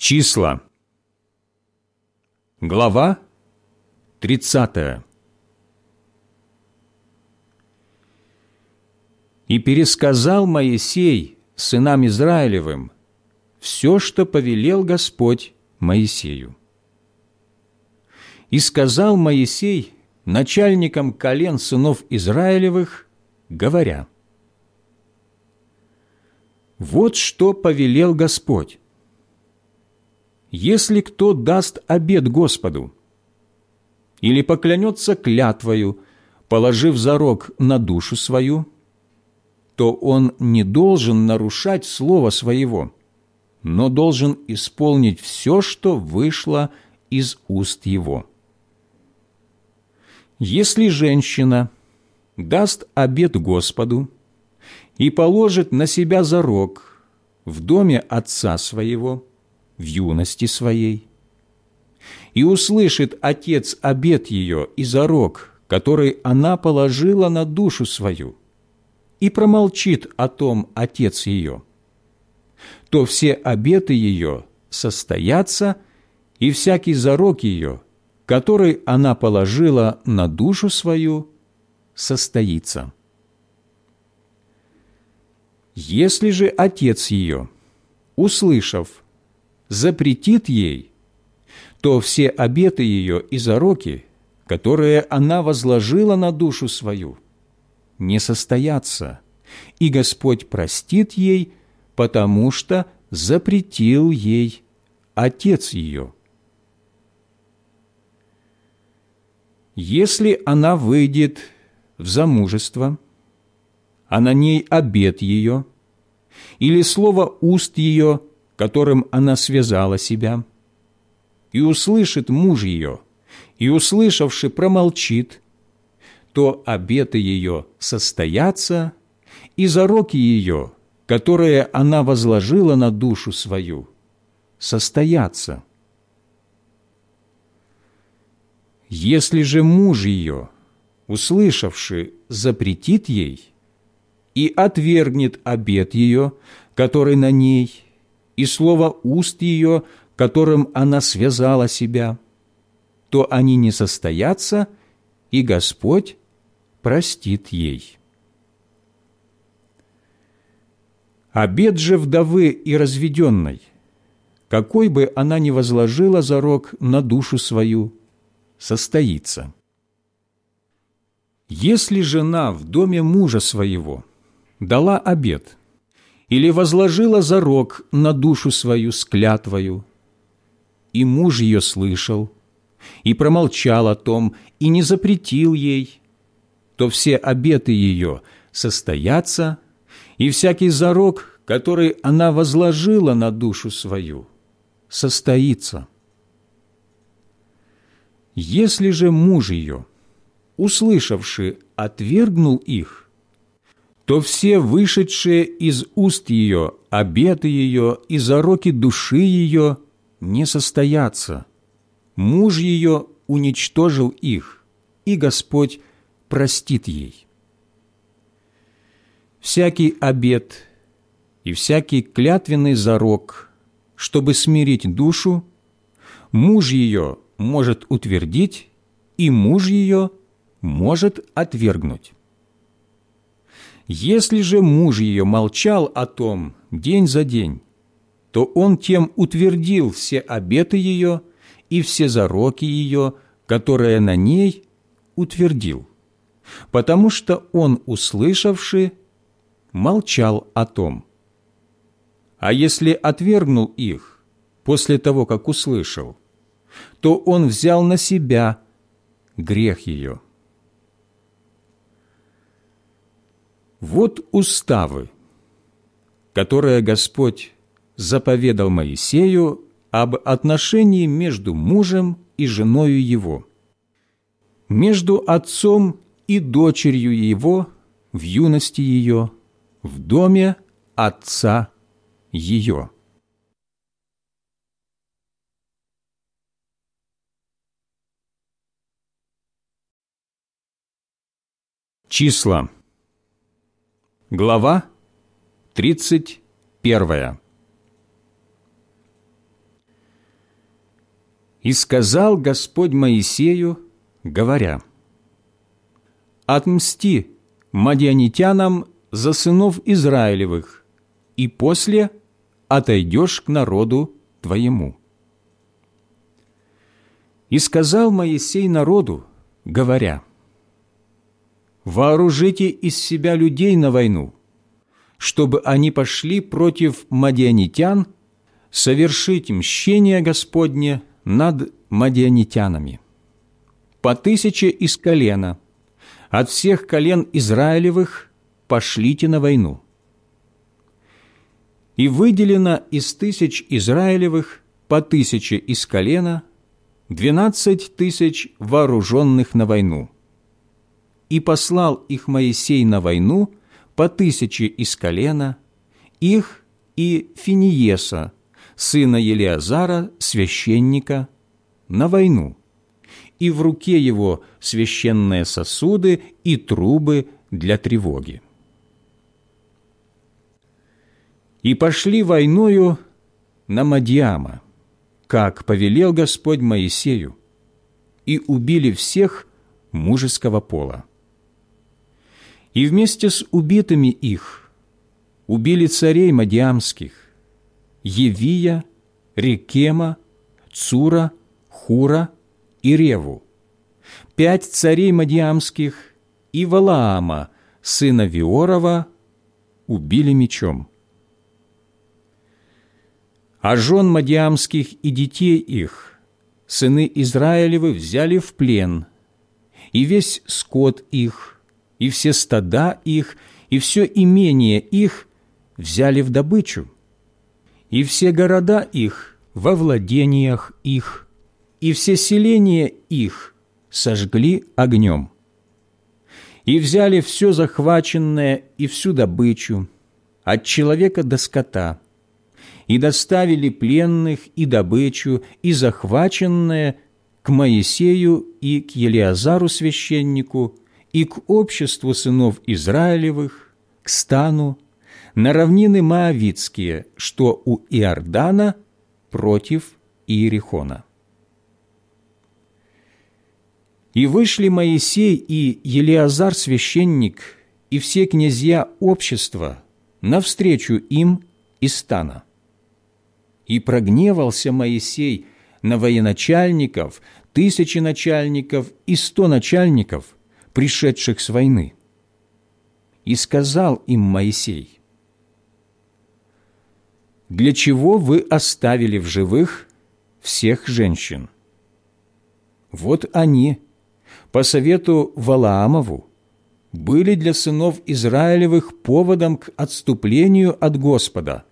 Числа. Глава 30. «И пересказал Моисей сынам Израилевым все, что повелел Господь Моисею. И сказал Моисей начальникам колен сынов Израилевых, говоря, «Вот что повелел Господь если кто даст обед Господу или поклянется клятвою, положив зарок на душу свою, то он не должен нарушать слово своего, но должен исполнить все, что вышло из уст его. Если женщина даст обед Господу и положит на себя зарок в доме отца своего – в юности своей. И услышит Отец обет ее и зарок, который она положила на душу свою, и промолчит о том Отец ее, то все обеты ее состоятся, и всякий зарок ее, который она положила на душу свою, состоится. Если же отец ее, услышав, запретит ей, то все обеты ее и зароки, которые она возложила на душу свою, не состоятся, и Господь простит ей, потому что запретил ей Отец ее. Если она выйдет в замужество, а на ней обет ее, или слово уст ее которым она связала себя, и услышит муж ее, и, услышавши, промолчит, то обеты ее состоятся, и зароки ее, которые она возложила на душу свою, состоятся. Если же муж ее, услышавши, запретит ей и отвергнет обет ее, который на ней, и слово уст ее, которым она связала себя, то они не состоятся, и Господь простит ей. Обед же вдовы и разведенной, какой бы она ни возложила зарок на душу свою, состоится. Если жена в доме мужа своего дала обед – или возложила зарок на душу свою с клятвою. И муж ее слышал, и промолчал о том, и не запретил ей, то все обеты ее состоятся, и всякий зарок, который она возложила на душу свою, состоится. Если же муж ее, услышавший, отвергнул их, то все вышедшие из уст ее, обеты ее и зароки души ее не состоятся. Муж ее уничтожил их, и Господь простит ей. Всякий обет и всякий клятвенный зарок, чтобы смирить душу, муж ее может утвердить, и муж ее может отвергнуть. Если же муж ее молчал о том день за день, то он тем утвердил все обеты ее и все зароки ее, которые на ней утвердил, потому что он, услышавший, молчал о том. А если отвергнул их после того, как услышал, то он взял на себя грех ее. Вот уставы, которые Господь заповедал Моисею об отношении между мужем и женою его, между отцом и дочерью его в юности ее, в доме отца ее. Числа Глава 31. И сказал Господь Моисею, говоря, «Отмсти мадианитянам за сынов Израилевых, и после отойдешь к народу твоему». И сказал Моисей народу, говоря, «Вооружите из себя людей на войну, чтобы они пошли против мадианитян, совершить мщение Господне над мадианитянами. По тысяче из колена, от всех колен Израилевых пошлите на войну. И выделено из тысяч Израилевых по тысяче из колена двенадцать тысяч вооруженных на войну. И послал их Моисей на войну по тысяче из колена, их и Финиеса, сына Елиазара, священника, на войну, и в руке его священные сосуды и трубы для тревоги. И пошли войною на Мадьяма, как повелел Господь Моисею, и убили всех мужеского пола. И вместе с убитыми их убили царей Мадиамских, Евия, Рекема, Цура, Хура и Реву, пять царей Мадиамских и Валаама, сына Виорова, убили мечом. А жен Мадиамских и детей их сыны Израилевы взяли в плен, и весь скот их, и все стада их, и все имение их взяли в добычу и все города их во владениях их, и все селения их сожгли огнем. И взяли все захваченное и всю добычу, от человека до скота, и доставили пленных и добычу, и захваченное к Моисею и к Елиазару священнику, и к обществу сынов Израилевых, к стану, на равнины Моавицкие, что у Иордана против Иерихона. И вышли Моисей и Елиазар священник и все князья общества навстречу им из стана. И прогневался Моисей на военачальников, тысячи начальников и сто начальников, пришедших с войны. И сказал им Моисей, для чего вы оставили в живых всех женщин? Вот они, по совету Валаамову, были для сынов Израилевых поводом к отступлению от Господа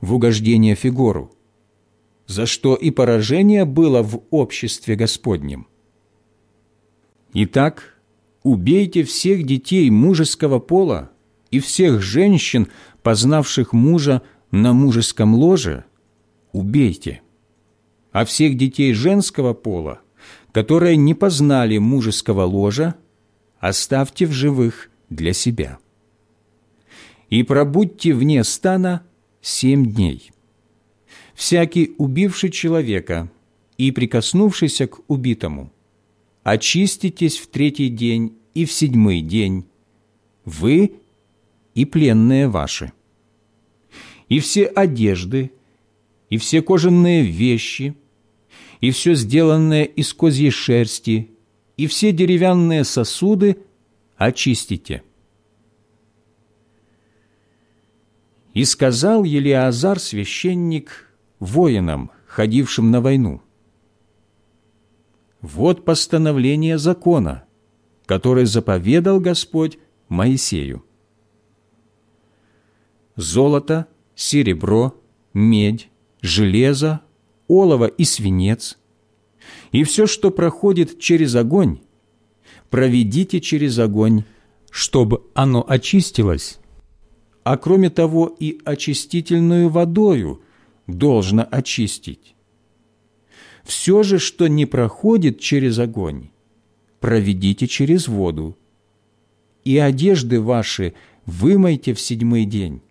в угождение Фигору, за что и поражение было в обществе Господнем. Итак, убейте всех детей мужеского пола и всех женщин, познавших мужа на мужеском ложе, убейте. А всех детей женского пола, которые не познали мужеского ложа, оставьте в живых для себя. И пробудьте вне стана семь дней. Всякий убивший человека и прикоснувшийся к убитому, очиститесь в третий день и в седьмой день, вы и пленные ваши и все одежды, и все кожаные вещи, и все сделанное из козьей шерсти, и все деревянные сосуды очистите. И сказал Елиазар, священник, воинам, ходившим на войну, «Вот постановление закона, который заповедал Господь Моисею. Золото – серебро, медь, железо, олово и свинец, и все, что проходит через огонь, проведите через огонь, чтобы оно очистилось, а кроме того и очистительную водою должно очистить. Все же, что не проходит через огонь, проведите через воду, и одежды ваши вымойте в седьмой день,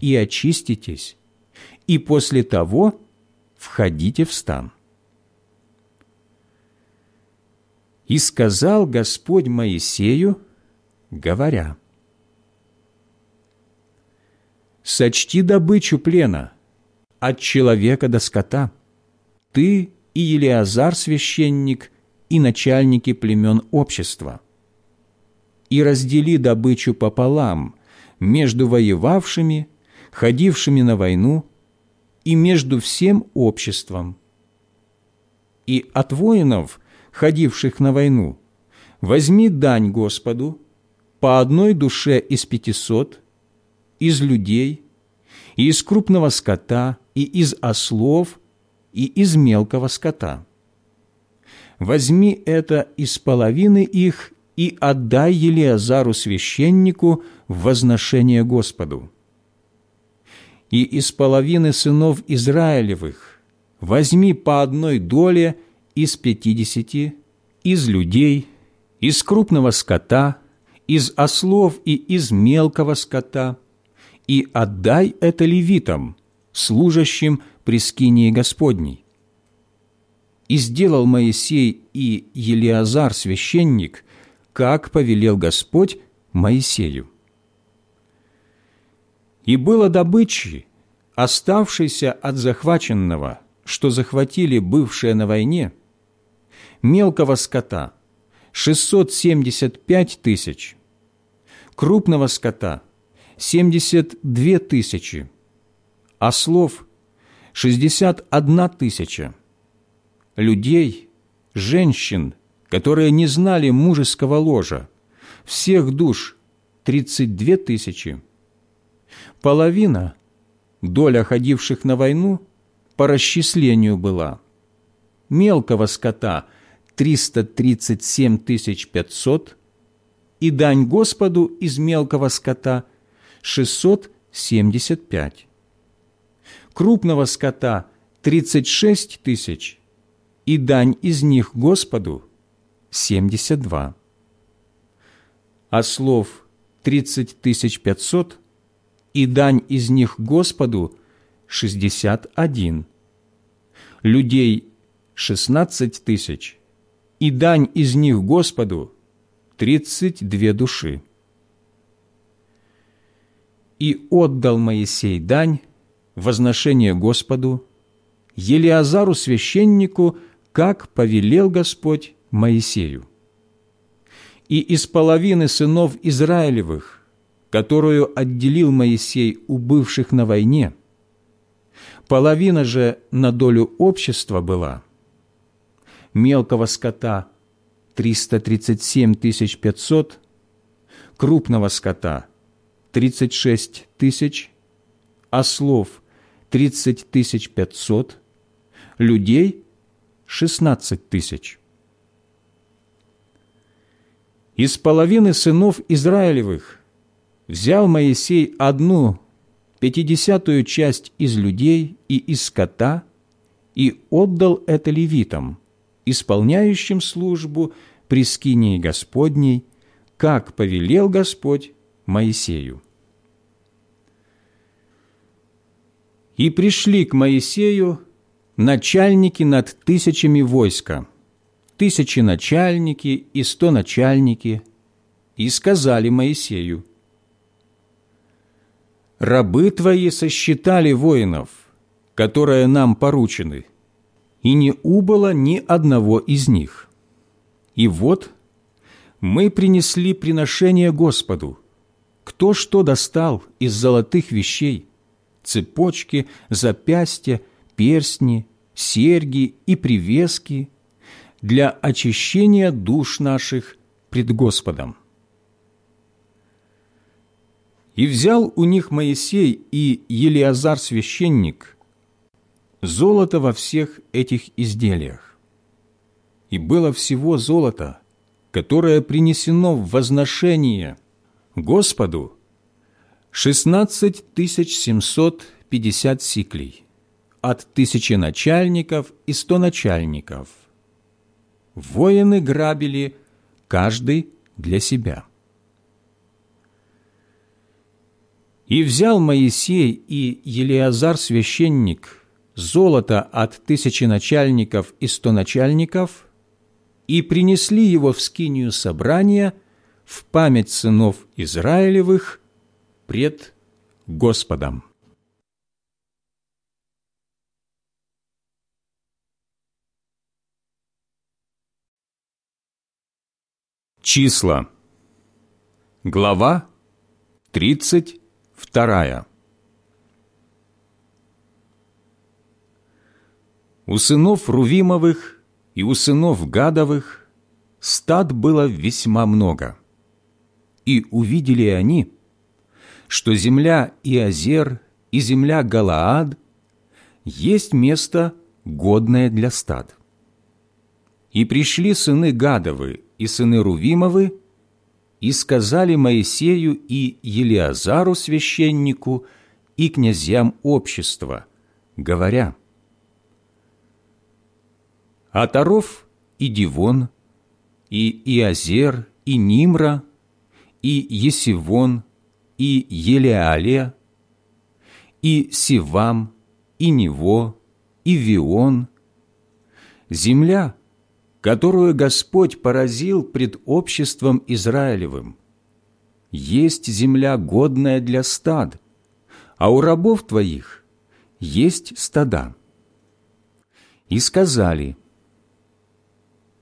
и очиститесь, и после того входите в стан. И сказал Господь Моисею, говоря, «Сочти добычу плена от человека до скота, ты и Елиазар священник и начальники племен общества, и раздели добычу пополам между воевавшими, ходившими на войну, и между всем обществом. И от воинов, ходивших на войну, возьми дань Господу по одной душе из пятисот, из людей, и из крупного скота, и из ослов, и из мелкого скота. Возьми это из половины их и отдай Елиазару священнику в возношение Господу и из половины сынов Израилевых возьми по одной доле из пятидесяти, из людей, из крупного скота, из ослов и из мелкого скота, и отдай это левитам, служащим при скинии Господней. И сделал Моисей и Елиазар священник, как повелел Господь Моисею. И было добычи, оставшейся от захваченного, что захватили бывшие на войне, мелкого скота – 675 тысяч, крупного скота – 72 тысячи, ослов – 61 тысяча, людей, женщин, которые не знали мужеского ложа, всех душ – 32 тысячи, Половина, доля ходивших на войну, по расчислению была. Мелкого скота – 337 500, и дань Господу из мелкого скота – 675. Крупного скота – 36 тысяч, и дань из них Господу – 72. Ослов – 30 500, и дань из них Господу – шестьдесят один. Людей – шестнадцать тысяч, и дань из них Господу – тридцать две души. И отдал Моисей дань, возношение Господу, Елиазару священнику, как повелел Господь Моисею. И из половины сынов Израилевых – которую отделил Моисей у бывших на войне, половина же на долю общества была, мелкого скота – 337 500, крупного скота – 36 тысяч, ослов – 30 500, людей – 16 тысяч. Из половины сынов Израилевых – взял Моисей одну пятидесятую часть из людей и из скота и отдал это левитам, исполняющим службу при скинии Господней, как повелел Господь Моисею. И пришли к Моисею начальники над тысячами войска, тысячи начальники и сто начальники, и сказали Моисею, рабы Твои сосчитали воинов, которые нам поручены, и не убыло ни одного из них. И вот мы принесли приношение Господу, кто что достал из золотых вещей, цепочки, запястья, перстни, серьги и привески для очищения душ наших пред Господом. И взял у них Моисей и Елиазар священник золото во всех этих изделиях. И было всего золото, которое принесено в возношение Господу, шестнадцать тысяч семьсот пятьдесят сиклей от тысячи начальников и сто начальников. Воины грабили каждый для себя. И взял Моисей и Елиазар священник золото от тысячи начальников и сто начальников и принесли его в скинию собрания в память сынов Израилевых пред Господом. Числа. Глава 32. У сынов Рувимовых и у сынов Гадовых стад было весьма много. И увидели они, что земля Иозер и земля Галаад есть место, годное для стад. И пришли сыны Гадовы и сыны Рувимовы, и сказали Моисею и Елиазару священнику и князьям общества, говоря, Атаров и Дивон, и Иозер, и Нимра, и Есивон, и Елеале, и Сивам, и Нево, и Вион, земля, которую Господь поразил пред обществом Израилевым. Есть земля, годная для стад, а у рабов твоих есть стада. И сказали,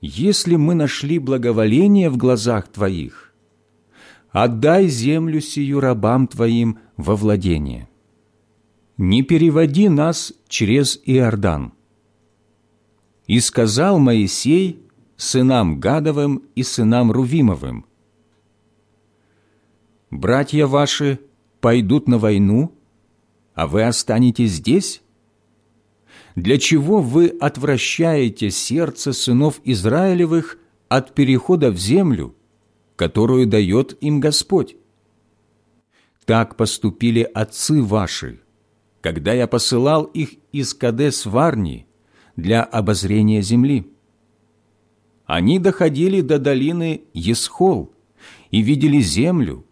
«Если мы нашли благоволение в глазах твоих, отдай землю сию рабам твоим во владение. Не переводи нас через Иордан» И сказал Моисей сынам Гадовым и сынам Рувимовым, «Братья ваши пойдут на войну, а вы останетесь здесь? Для чего вы отвращаете сердце сынов Израилевых от перехода в землю, которую дает им Господь? Так поступили отцы ваши, когда я посылал их из Кадес-Варни, для обозрения земли. Они доходили до долины Есхол и видели землю,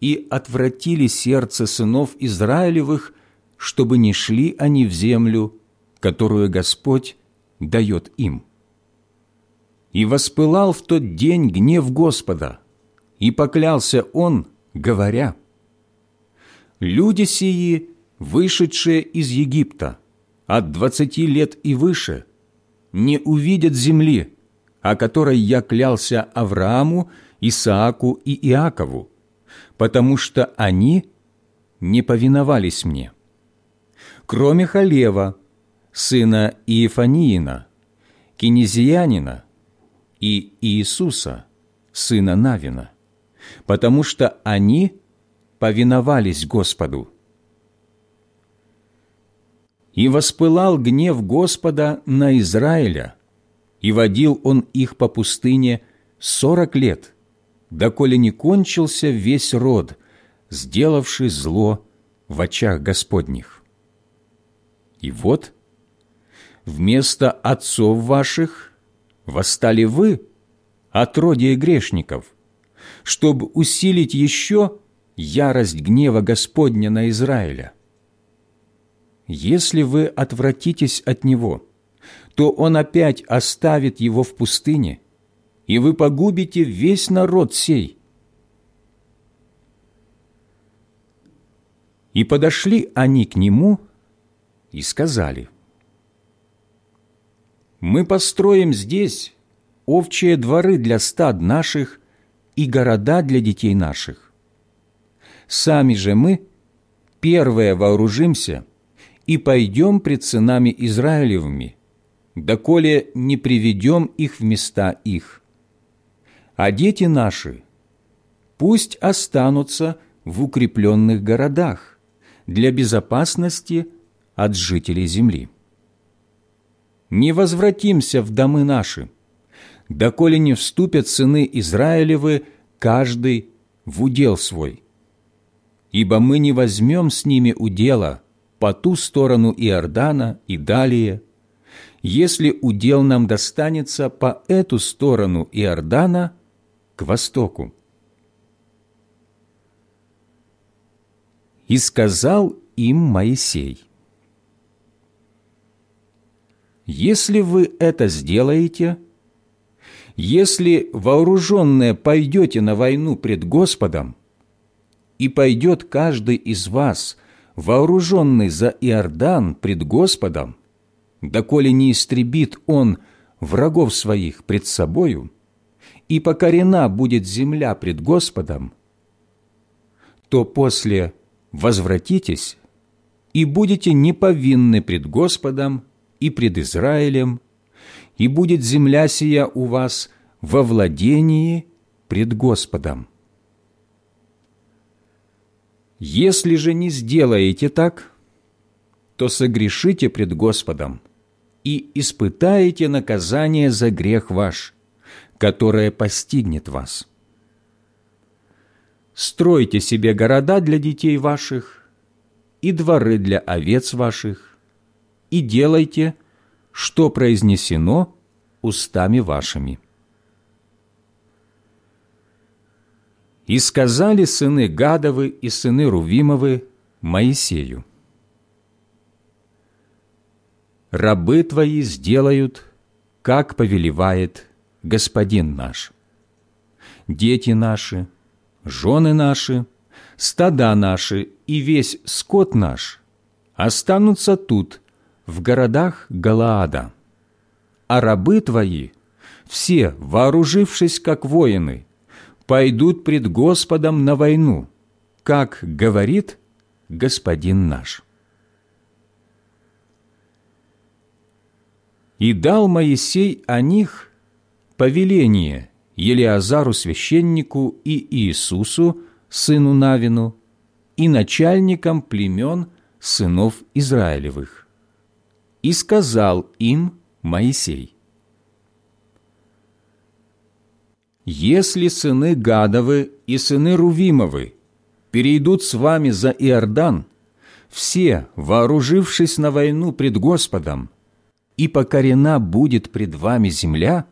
и отвратили сердце сынов Израилевых, чтобы не шли они в землю, которую Господь дает им. И воспылал в тот день гнев Господа, и поклялся Он, говоря, «Люди сии, вышедшие из Египта, от двадцати лет и выше не увидят земли, о которой я клялся Аврааму, Исааку и Иакову, потому что они не повиновались мне. Кроме Халева, сына Иефаниина, кинезиянина и Иисуса, сына Навина, потому что они повиновались Господу. И воспылал гнев Господа на Израиля, и водил он их по пустыне сорок лет, доколе не кончился весь род, сделавший зло в очах Господних. И вот вместо отцов ваших восстали вы, отродье грешников, чтобы усилить еще ярость гнева Господня на Израиля если вы отвратитесь от него, то он опять оставит его в пустыне, и вы погубите весь народ сей. И подошли они к нему и сказали, «Мы построим здесь овчие дворы для стад наших и города для детей наших. Сами же мы первые вооружимся – и пойдем пред сынами Израилевыми, доколе не приведем их в места их. А дети наши пусть останутся в укрепленных городах для безопасности от жителей земли. Не возвратимся в домы наши, доколе не вступят сыны Израилевы, каждый в удел свой. Ибо мы не возьмем с ними удела, по ту сторону Иордана и далее, если удел нам достанется по эту сторону Иордана к востоку. И сказал им Моисей, «Если вы это сделаете, Если вооруженные пойдете на войну пред Господом, и пойдет каждый из вас, вооруженный за Иордан пред Господом, доколе не истребит он врагов своих пред собою, и покорена будет земля пред Господом, то после возвратитесь и будете неповинны пред Господом и пред Израилем, и будет земля сия у вас во владении пред Господом. Если же не сделаете так, то согрешите пред Господом и испытаете наказание за грех ваш, которое постигнет вас. Стройте себе города для детей ваших и дворы для овец ваших, и делайте, что произнесено устами вашими. И сказали сыны Гадовы и сыны Рувимовы Моисею, «Рабы твои сделают, как повелевает Господин наш. Дети наши, жены наши, стада наши и весь скот наш останутся тут, в городах Галаада. А рабы твои, все, вооружившись как воины, пойдут пред Господом на войну, как говорит Господин наш». И дал Моисей о них повеление Елиазару священнику и Иисусу, сыну Навину, и начальникам племен сынов Израилевых. И сказал им Моисей, «Если сыны Гадовы и сыны Рувимовы перейдут с вами за Иордан, все, вооружившись на войну пред Господом, и покорена будет пред вами земля,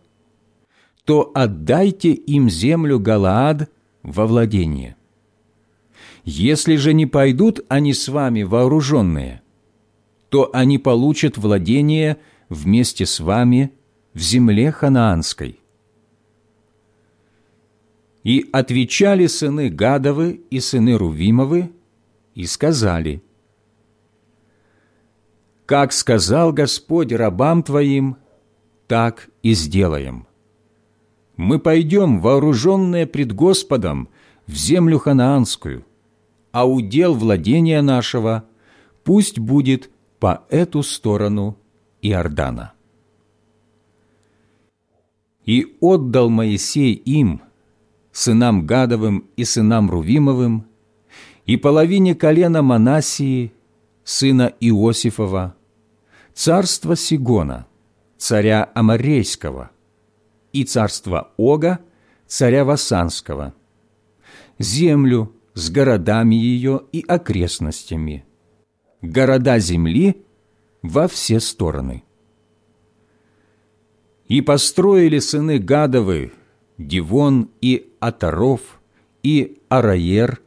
то отдайте им землю Галаад во владение. Если же не пойдут они с вами вооруженные, то они получат владение вместе с вами в земле ханаанской. И отвечали сыны Гадовы и сыны Рувимовы и сказали, «Как сказал Господь рабам Твоим, так и сделаем. Мы пойдем, вооруженные пред Господом, в землю ханаанскую, а удел владения нашего пусть будет по эту сторону Иордана». И отдал Моисей им – сынам Гадовым и сынам Рувимовым, и половине колена Манасии, сына Иосифова, царство Сигона, царя Амарейского, и царство Ога, царя Васанского, землю с городами ее и окрестностями, города земли во все стороны. И построили сыны Гадовы Дивон и Атаров, и Араер,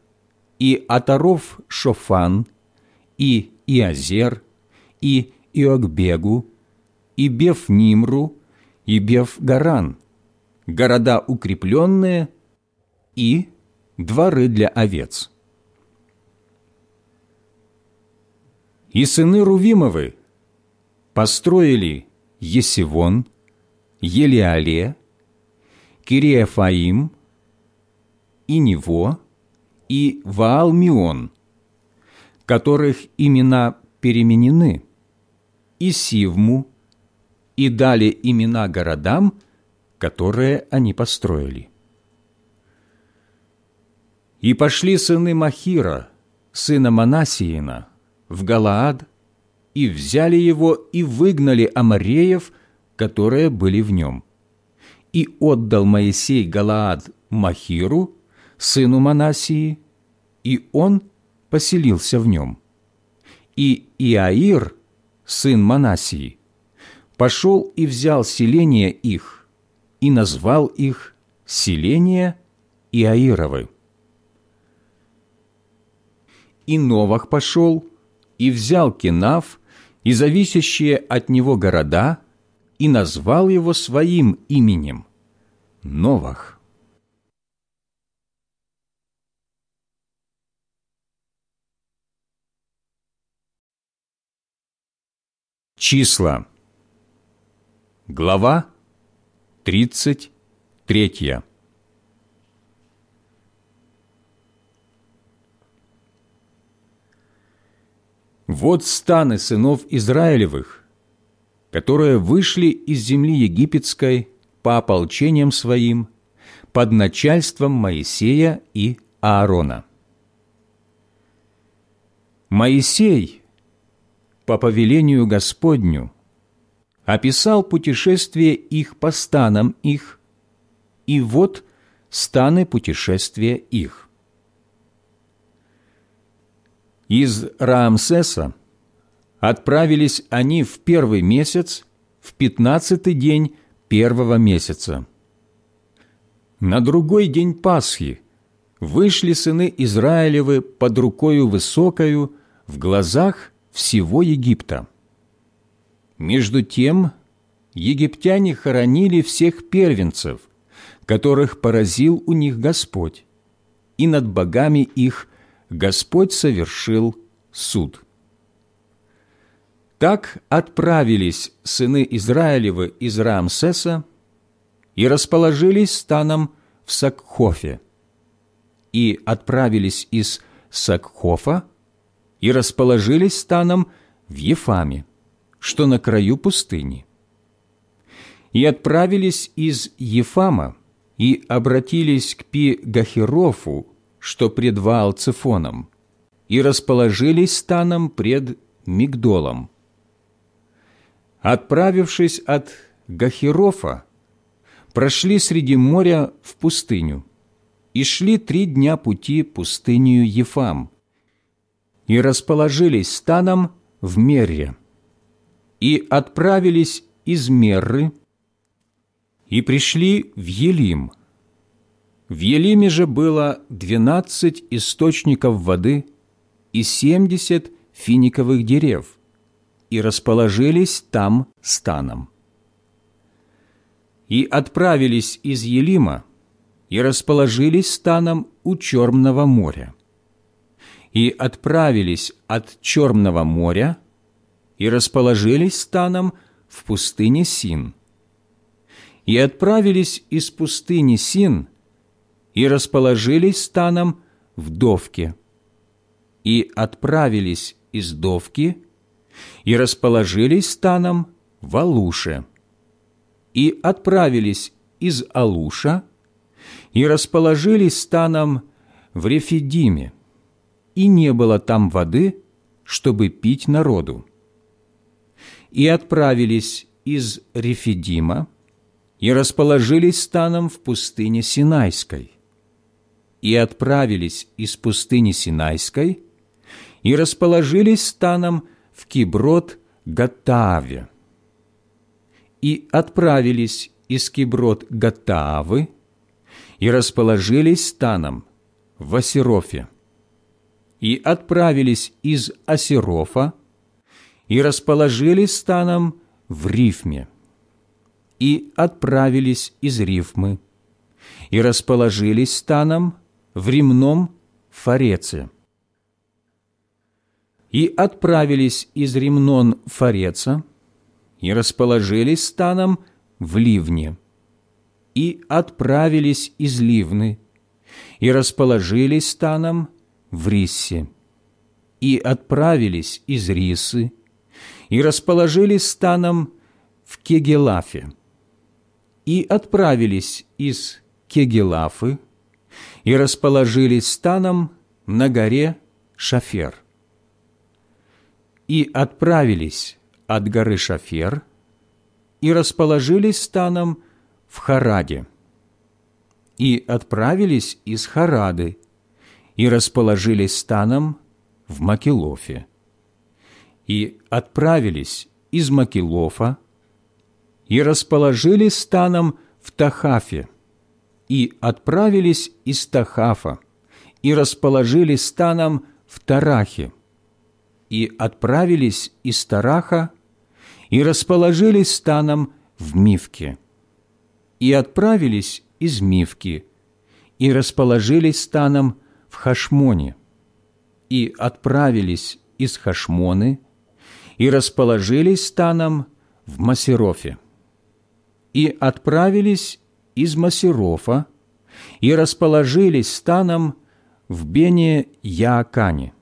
и Атаров Шофан, и Иазер, и Иогбегу, и Беф-Нимру, и Беф-Гаран, города укрепленные и дворы для овец. И сыны Рувимовы построили Есивон, Елиале, Кириафаим, и Него, и Ваалмион, которых имена переменены, и Сивму, и дали имена городам, которые они построили. И пошли сыны Махира, сына Манасиина, в Галаад, и взяли его и выгнали амареев, которые были в нем и отдал Моисей Галаад Махиру, сыну Манасии, и он поселился в нем. И Иаир, сын Манасии, пошел и взял селение их, и назвал их селение Иаировы. И Новах пошел и взял Кенав и зависящие от него города и назвал его своим именем – Новах. Числа. Глава 33. Вот станы сынов Израилевых, которые вышли из земли египетской по ополчениям своим под начальством Моисея и Аарона. Моисей по повелению Господню описал путешествие их по станам их, и вот станы путешествия их. Из Раамсеса отправились они в первый месяц, в пятнадцатый день первого месяца. На другой день Пасхи вышли сыны Израилевы под рукою высокою в глазах всего Египта. Между тем египтяне хоронили всех первенцев, которых поразил у них Господь, и над богами их Господь совершил суд. Так отправились сыны Израилевы из Рамсеса и расположились станом в Сакхофе, и отправились из Сакхофа и расположились станом в Ефаме, что на краю пустыни. И отправились из Ефама и обратились к Пи-Гахерофу, что пред Ваал-Цефоном, и расположились станом пред Мигдолом. Отправившись от Гахерофа, прошли среди моря в пустыню и шли три дня пути пустынью Ефам, и расположились станом в Мерре, и отправились из Мерры, и пришли в Елим – в Елиме же было двенадцать источников воды и семьдесят финиковых дерев, и расположились там станом. И отправились из Елима, и расположились станом у Черного моря. И отправились от Черного моря, и расположились станом в пустыне Син. И отправились из пустыни Син – и расположились станом в Довке, и отправились из Довки, и расположились станом в Алуше, и отправились из Алуша, и расположились станом в Рефидиме, и не было там воды, чтобы пить народу. И отправились из Рефидима, и расположились станом в пустыне Синайской и отправились из пустыни Синайской и расположились станом в Киброд Гатааве. И отправились из Киброд Гатаавы и расположились станом в Асерофе. И отправились из Асерофа и расположились станом в Рифме. И отправились из Рифмы и расположились станом в ремном Фареце. И отправились из ремнон Фареца, и расположились станом в Ливне, и отправились из Ливны, и расположились станом в Риссе, и отправились из Рисы, и расположились станом в Кегелафе, и отправились из Кегелафы, и расположились станом на горе Шафер. И отправились от горы Шафер и расположились станом в Хараде. И отправились из Харады и расположились станом в Макелофе. И отправились из Макелофа и расположились станом в Тахафе и отправились из Тахафа, и расположились станом в Тарахе, и отправились из Тараха, и расположились станом в Мивке, и отправились из Мивки и расположились станом в Хашмоне, и отправились из Хашмоны и расположились станом в Масерофе, и отправились из Масерофа и расположились станом в Бене Яакане,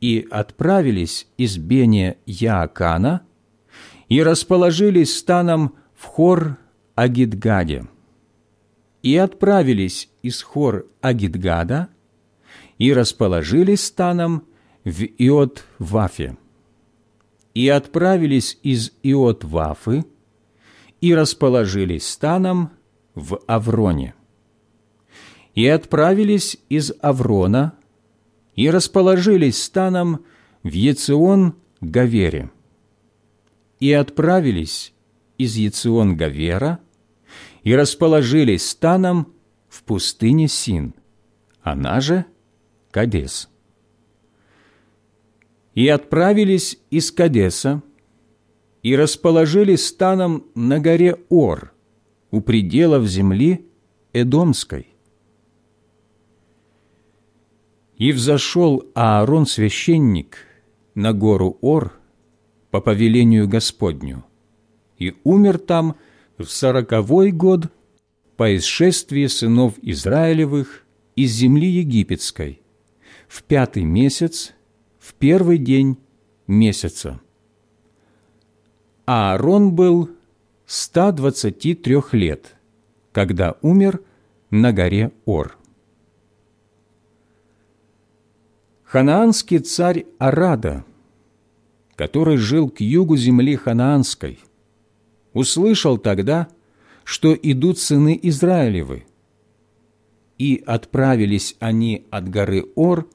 и отправились из Бене Яакана и расположились станом в Хор Агидгаде, и отправились из Хор Агидгада и расположились станом в Иот-Вафе, и отправились из Иот-Вафы и расположились станом в Авроне, и отправились из Аврона и расположились станом в Ецион-Гавере, и отправились из Ецион-Гавера и расположились станом в пустыне Син, она же Кадес. И отправились из Кадеса и расположились станом на горе Ор, у пределов земли Эдомской. И взошел Аарон священник на гору Ор по повелению Господню, и умер там в сороковой год по исшествии сынов Израилевых из земли египетской, в пятый месяц, в первый день месяца. Аарон был 123 лет, когда умер на горе Ор. Ханаанский царь Арада, который жил к югу земли Ханаанской, услышал тогда, что идут сыны Израилевы, и отправились они от горы Ор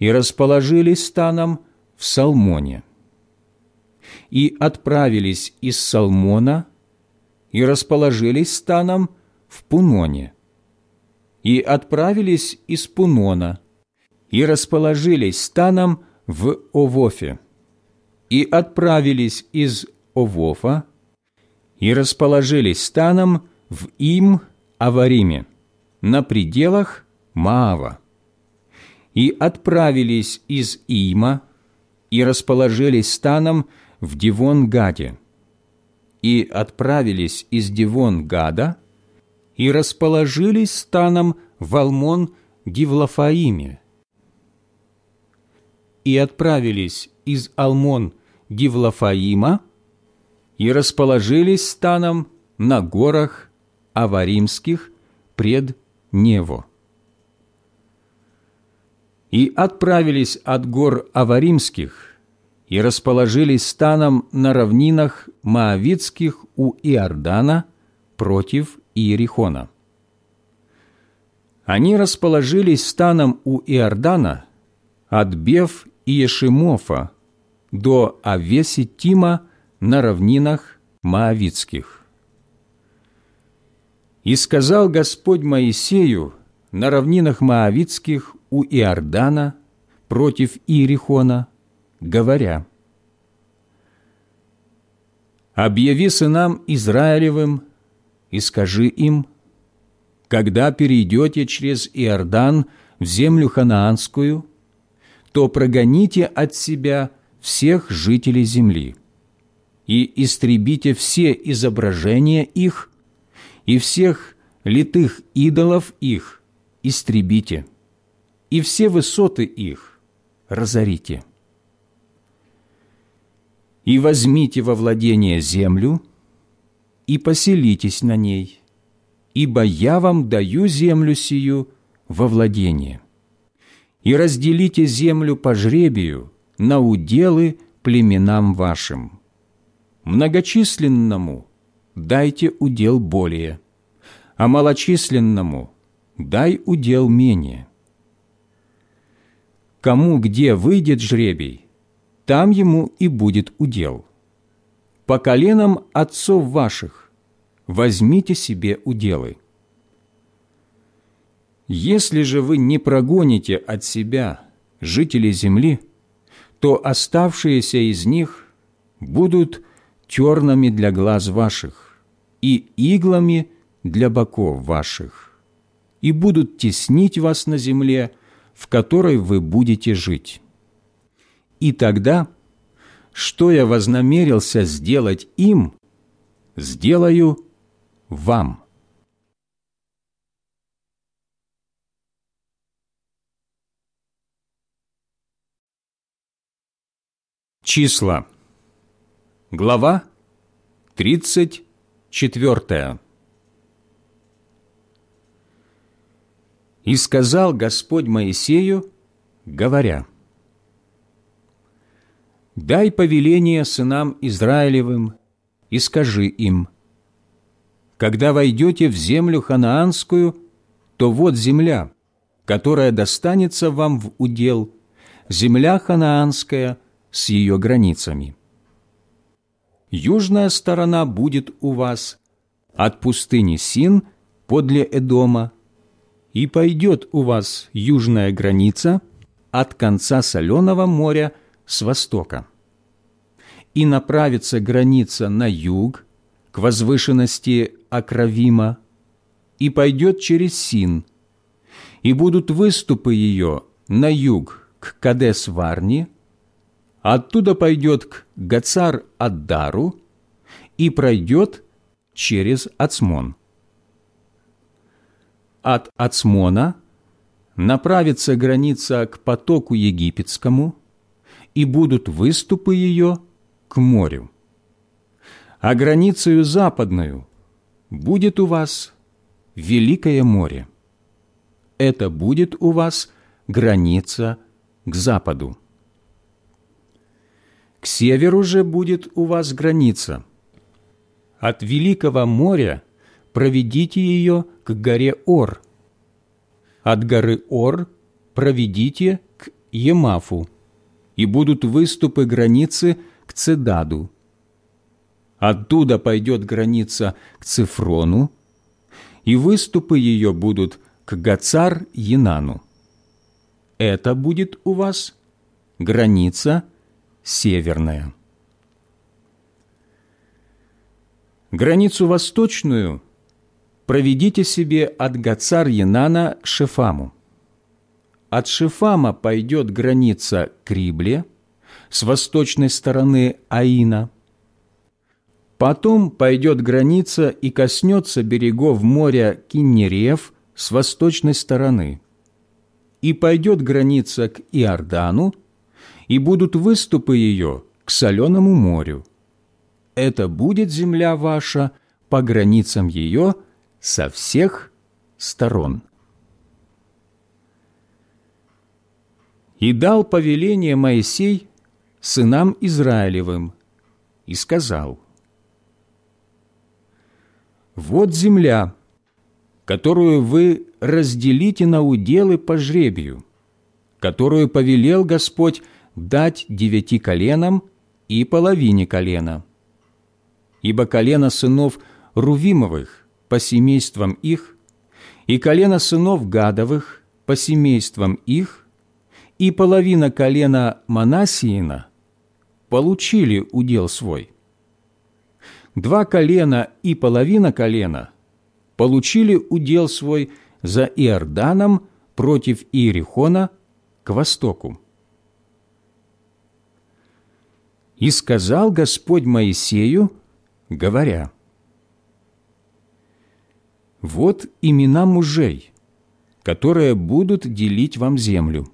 и расположились станом в Салмоне. И отправились из Салмона и расположились станом в Пуноне. И отправились из Пунона и расположились станом в Овофе. И отправились из Овофа и расположились станом в Им-Авариме на пределах Маава. И отправились из Има и расположились станом в Дивон-Гаде и отправились из Дивон-Гада и расположились станом в Алмон-Гивлафаиме, и отправились из Алмон-Гивлафаима и расположились станом на горах Аваримских пред Нево. И отправились от гор Аваримских и расположились станом на равнинах Моавицких у Иордана против Иерихона. Они расположились станом у Иордана от Бев и Ешимофа до Авеситима на равнинах Моавицких. «И сказал Господь Моисею на равнинах Моавицких у Иордана против Иерихона, говоря, «Объяви сынам Израилевым и скажи им, когда перейдете через Иордан в землю ханаанскую, то прогоните от себя всех жителей земли и истребите все изображения их и всех литых идолов их истребите, и все высоты их разорите» и возьмите во владение землю, и поселитесь на ней, ибо я вам даю землю сию во владение. И разделите землю по жребию на уделы племенам вашим. Многочисленному дайте удел более, а малочисленному дай удел менее. Кому где выйдет жребий, там ему и будет удел. По коленам отцов ваших возьмите себе уделы. Если же вы не прогоните от себя жителей земли, то оставшиеся из них будут тернами для глаз ваших и иглами для боков ваших, и будут теснить вас на земле, в которой вы будете жить. И тогда, что я вознамерился сделать им, сделаю вам». Числа. Глава 34. «И сказал Господь Моисею, говоря, «Дай повеление сынам Израилевым и скажи им, когда войдете в землю ханаанскую, то вот земля, которая достанется вам в удел, земля ханаанская с ее границами. Южная сторона будет у вас от пустыни Син подле Эдома, и пойдет у вас южная граница от конца Соленого моря с востока. И направится граница на юг, к возвышенности Акравима, и пойдет через Син, и будут выступы ее на юг к Кадес-Варни, оттуда пойдет к Гацар-Аддару и пройдет через Ацмон. От Ацмона направится граница к потоку египетскому, и будут выступы ее к морю. А границею западную будет у вас Великое море. Это будет у вас граница к западу. К северу же будет у вас граница. От Великого моря проведите ее к горе Ор. От горы Ор проведите к Емафу, и будут выступы границы к Цедаду. Оттуда пойдет граница к Цифрону, и выступы ее будут к Гацар-Янану. Это будет у вас граница северная. Границу восточную проведите себе от Гацар-Янана к Шефаму. От Шефама пойдет граница к Рибле, с восточной стороны Аина. Потом пойдет граница и коснется берегов моря Киннерев с восточной стороны. И пойдет граница к Иордану, и будут выступы ее к соленому морю. Это будет земля ваша по границам ее со всех сторон. И дал повеление Моисей сынам Израилевым и сказал, «Вот земля, которую вы разделите на уделы по жребию, которую повелел Господь дать девяти коленам и половине колена. Ибо колено сынов Рувимовых по семействам их, и колено сынов Гадовых по семействам их, и половина колена Манасиина получили удел свой. Два колена и половина колена получили удел свой за Иорданом против Иерихона к востоку. И сказал Господь Моисею, говоря, «Вот имена мужей, которые будут делить вам землю.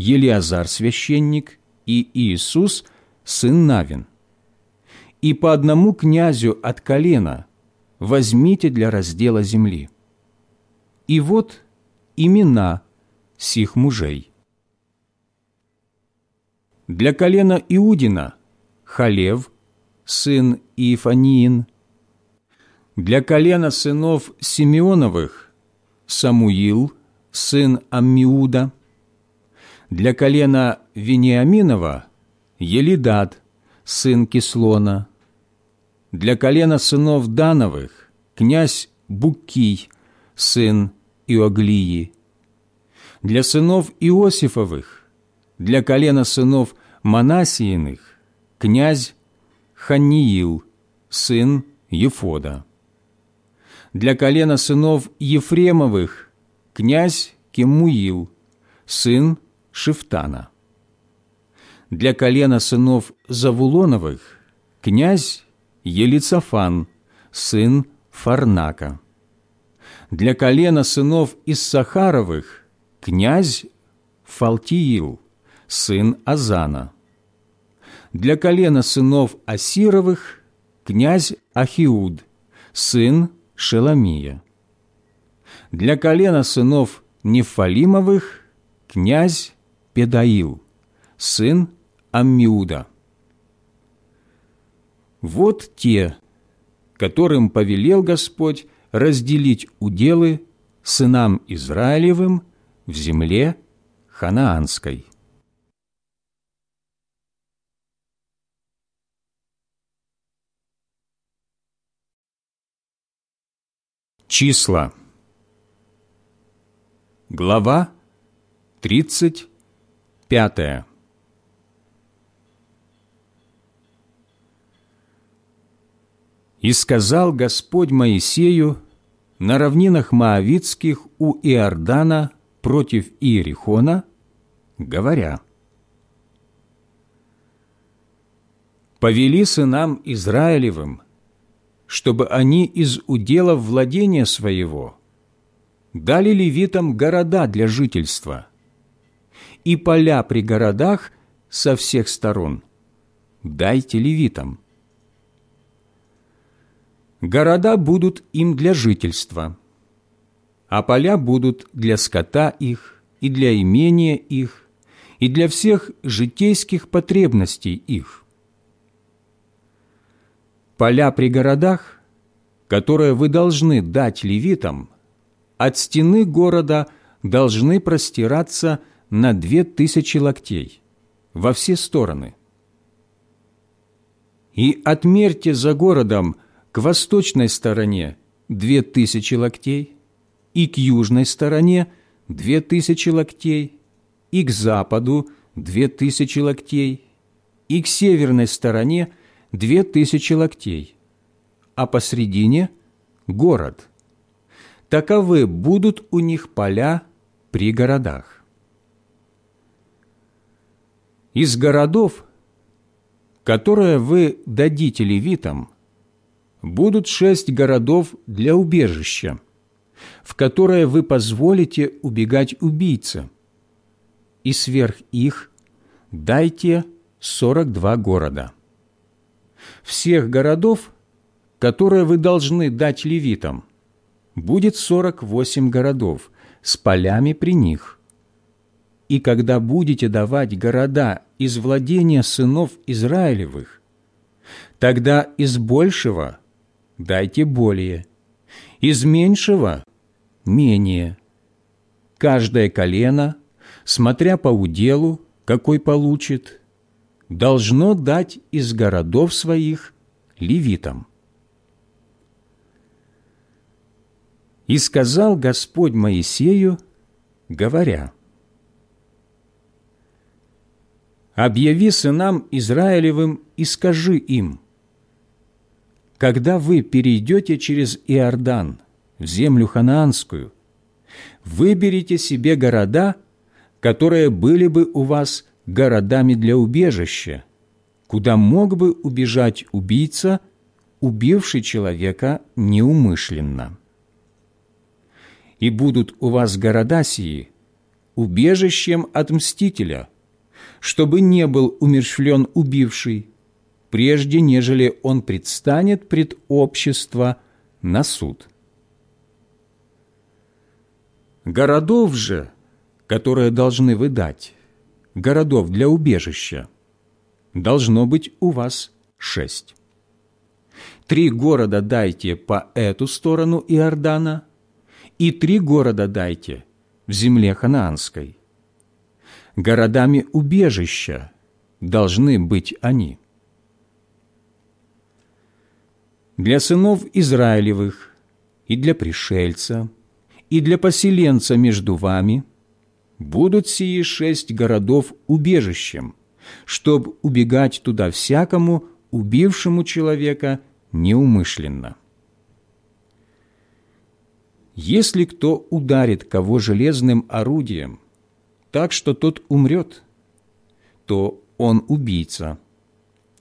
Елиазар священник и Иисус, сын Навин. И по одному князю от колена возьмите для раздела земли. И вот имена сих мужей. Для колена Иудина – Халев, сын Иефаниин. Для колена сынов Симеоновых – Самуил, сын Аммиуда. Для колена Вениаминова – Елидад, сын Кислона. Для колена сынов Дановых – князь Букий, сын Иоглии. Для сынов Иосифовых – для колена сынов Манасииных князь Ханиил, сын Ефода. Для колена сынов Ефремовых князь Кемуил, сын Шифтана. Для колена сынов Завулоновых князь Елицафан, сын Фарнака. Для колена сынов Иссахаровых князь Фалтиил, сын Азана. Для колена сынов Асировых князь Ахиуд, сын Шеламия. Для колена сынов Нефалимовых князь Педаил, сын Аммиуда. Вот те, которым повелел Господь разделить уделы сынам Израилевым в земле ханаанской. Числа. Глава 31. Пятое. «И сказал Господь Моисею на равнинах Моавицких у Иордана против Иерихона, говоря, «Повели сынам Израилевым, чтобы они из удела владения своего дали левитам города для жительства» и поля при городах со всех сторон дайте левитам. Города будут им для жительства, а поля будут для скота их и для имения их, и для всех житейских потребностей их поля при городах, которые вы должны дать левитам, от стены города должны простираться на две тысячи локтей во все стороны. И отмерьте за городом к восточной стороне две тысячи локтей, и к южной стороне две тысячи локтей, и к западу две тысячи локтей, и к северной стороне две тысячи локтей, а посредине – город. Таковы будут у них поля при городах. Из городов, которые вы дадите левитам, будут шесть городов для убежища, в которые вы позволите убегать убийце, и сверх их дайте сорок два города всех городов, которые вы должны дать левитам, будет сорок восемь городов с полями при них. И когда будете давать города из владения сынов Израилевых, тогда из большего дайте более, из меньшего – менее. Каждое колено, смотря по уделу, какой получит – должно дать из городов своих левитам. И сказал Господь Моисею, говоря, «Объяви сынам Израилевым и скажи им, когда вы перейдете через Иордан в землю ханаанскую, выберите себе города, которые были бы у вас городами для убежища, куда мог бы убежать убийца, убивший человека неумышленно. И будут у вас города сии убежищем от мстителя, чтобы не был умерщвлен убивший, прежде нежели он предстанет пред общество на суд. Городов же, которые должны выдать, городов для убежища, должно быть у вас шесть. Три города дайте по эту сторону Иордана, и три города дайте в земле ханаанской. Городами убежища должны быть они. Для сынов Израилевых и для пришельца, и для поселенца между вами – будут сии шесть городов убежищем, чтоб убегать туда всякому, убившему человека неумышленно. Если кто ударит кого железным орудием, так что тот умрет, то он убийца.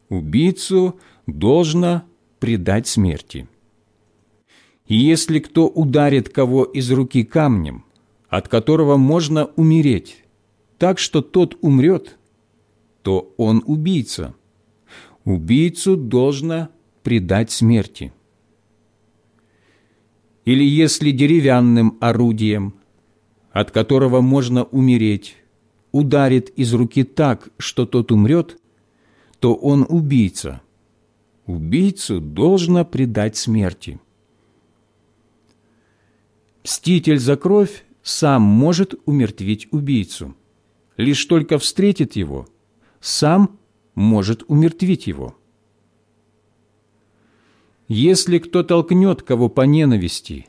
Убийцу должно предать смерти. И если кто ударит кого из руки камнем, от которого можно умереть, так что тот умрет, то он убийца. Убийцу должно предать смерти. Или если деревянным орудием, от которого можно умереть, ударит из руки так, что тот умрет, то он убийца. Убийцу должно предать смерти. Мститель за кровь сам может умертвить убийцу. Лишь только встретит его, сам может умертвить его. Если кто толкнет кого по ненависти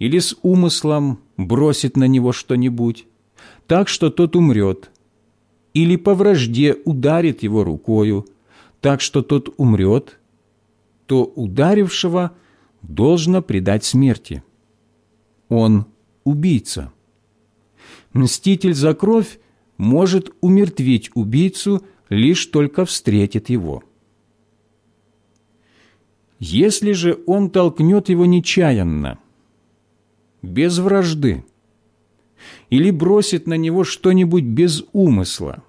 или с умыслом бросит на него что-нибудь, так что тот умрет, или по вражде ударит его рукою, так что тот умрет, то ударившего должно предать смерти. Он убийца. Мститель за кровь может умертвить убийцу, лишь только встретит его. Если же он толкнет его нечаянно, без вражды, или бросит на него что-нибудь без умысла,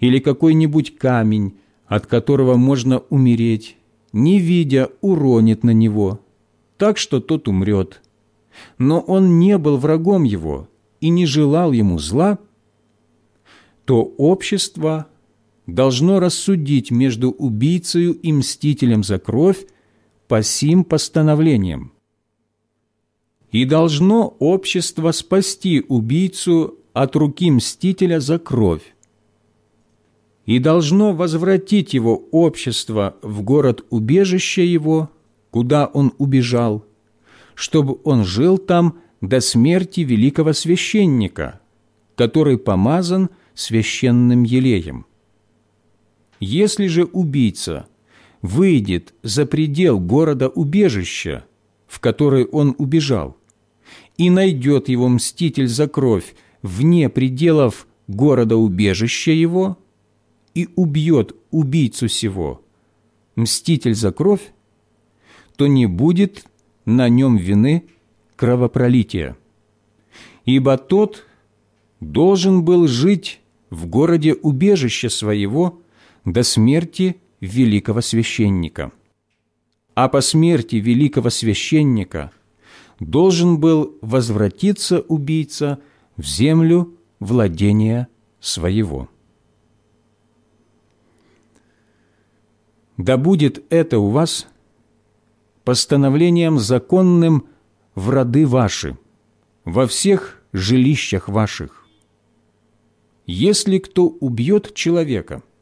или какой-нибудь камень, от которого можно умереть, не видя, уронит на него, так что тот умрет. Но он не был врагом его и не желал ему зла, то общество должно рассудить между убийцею и мстителем за кровь по сим постановлениям. И должно общество спасти убийцу от руки мстителя за кровь, и должно возвратить его общество в город-убежище его, куда он убежал, чтобы он жил там до смерти великого священника, который помазан священным елеем. Если же убийца выйдет за предел города-убежища, в который он убежал, и найдет его мститель за кровь вне пределов города-убежища его и убьет убийцу сего, мститель за кровь, то не будет на нем вины кровопролития, ибо тот должен был жить в городе убежища своего до смерти великого священника. А по смерти великого священника должен был возвратиться убийца в землю владения своего. Да будет это у вас постановлением законным в роды ваши, во всех жилищах ваших. Если кто убьет человека –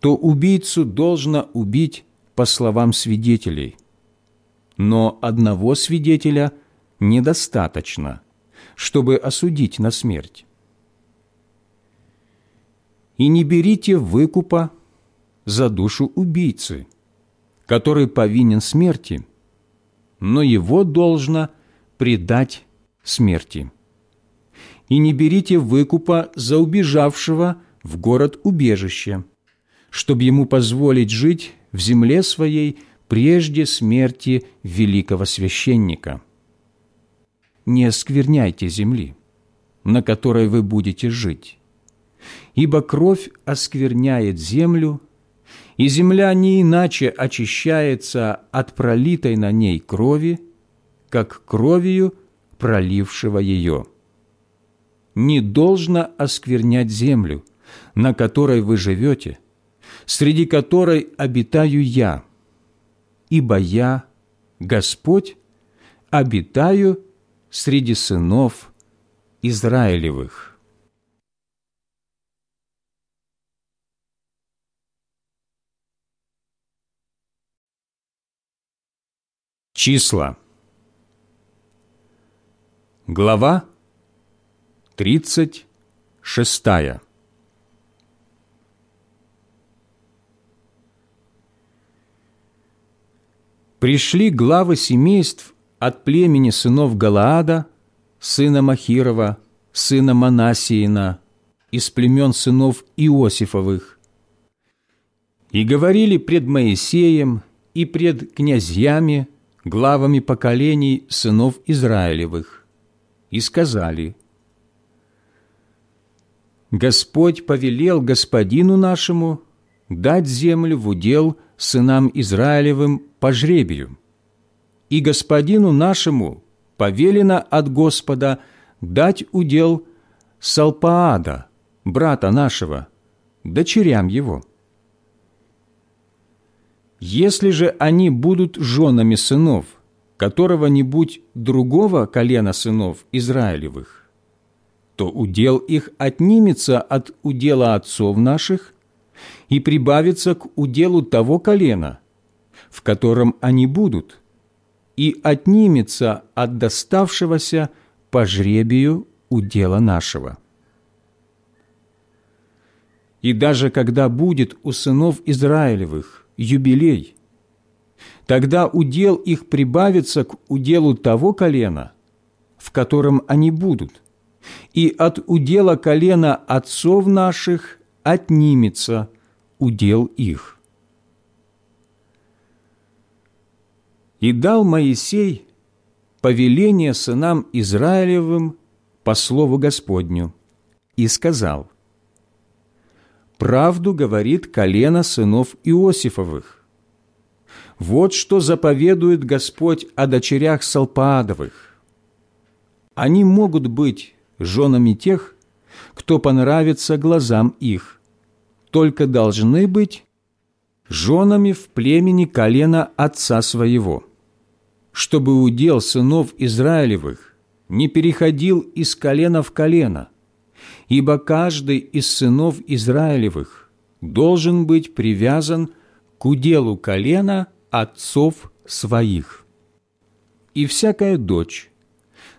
то убийцу должно убить по словам свидетелей. Но одного свидетеля недостаточно, чтобы осудить на смерть. И не берите выкупа за душу убийцы, который повинен смерти, но его должно предать смерти. И не берите выкупа за убежавшего в город убежище, чтобы ему позволить жить в земле своей прежде смерти великого священника. Не оскверняйте земли, на которой вы будете жить, ибо кровь оскверняет землю, и земля не иначе очищается от пролитой на ней крови, как кровью пролившего ее. Не должно осквернять землю, на которой вы живете – среди которой обитаю я, ибо я, Господь, обитаю среди сынов Израилевых». Числа. Глава 36. Пришли главы семейств от племени сынов Галаада, сына Махирова, сына Манасиина, из племен сынов Иосифовых. И говорили пред Моисеем и пред князьями, главами поколений сынов Израилевых, и сказали, «Господь повелел господину нашему дать землю в удел сынам Израилевым по жребию, и господину нашему повелено от Господа дать удел Салпаада, брата нашего, дочерям его. Если же они будут женами сынов, которого-нибудь другого колена сынов Израилевых, то удел их отнимется от удела отцов наших и прибавится к уделу того колена, в котором они будут, и отнимется от доставшегося по жребию удела нашего. И даже когда будет у сынов Израилевых юбилей, тогда удел их прибавится к уделу того колена, в котором они будут, и от удела колена отцов наших отнимется удел их. И дал Моисей повеление сынам Израилевым по слову Господню и сказал, «Правду говорит колено сынов Иосифовых. Вот что заповедует Господь о дочерях Салпаадовых. Они могут быть женами тех, кто понравится глазам их, только должны быть женами в племени колена отца своего, чтобы удел сынов Израилевых не переходил из колена в колено, ибо каждый из сынов Израилевых должен быть привязан к уделу колена отцов своих. И всякая дочь,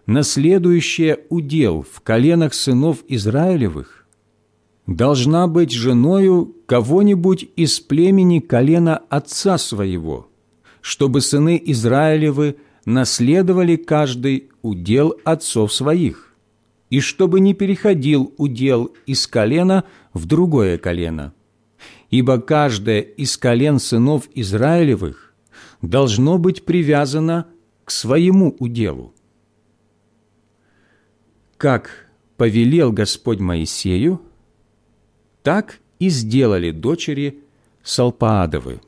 наследующая удел в коленах сынов Израилевых, должна быть женою кого-нибудь из племени колена отца своего, чтобы сыны Израилевы наследовали каждый удел отцов своих, и чтобы не переходил удел из колена в другое колено. Ибо каждое из колен сынов Израилевых должно быть привязано к своему уделу. Как повелел Господь Моисею, так и сделали дочери Салпаадовы.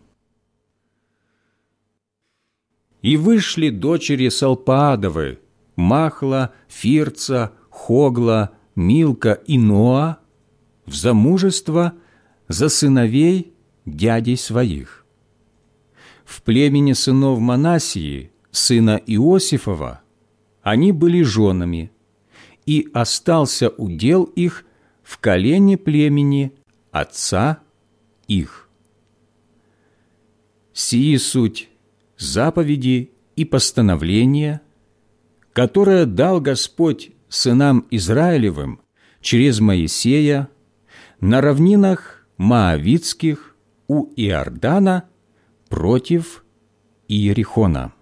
И вышли дочери Салпаадовы, Махла, Фирца, Хогла, Милка и Ноа в замужество за сыновей дядей своих. В племени сынов Манасии, сына Иосифова, они были женами, и остался удел их в колене племени отца их. Сии суть заповеди и постановления, которое дал Господь сынам Израилевым через Моисея на равнинах Моавицких у Иордана против Иерихона.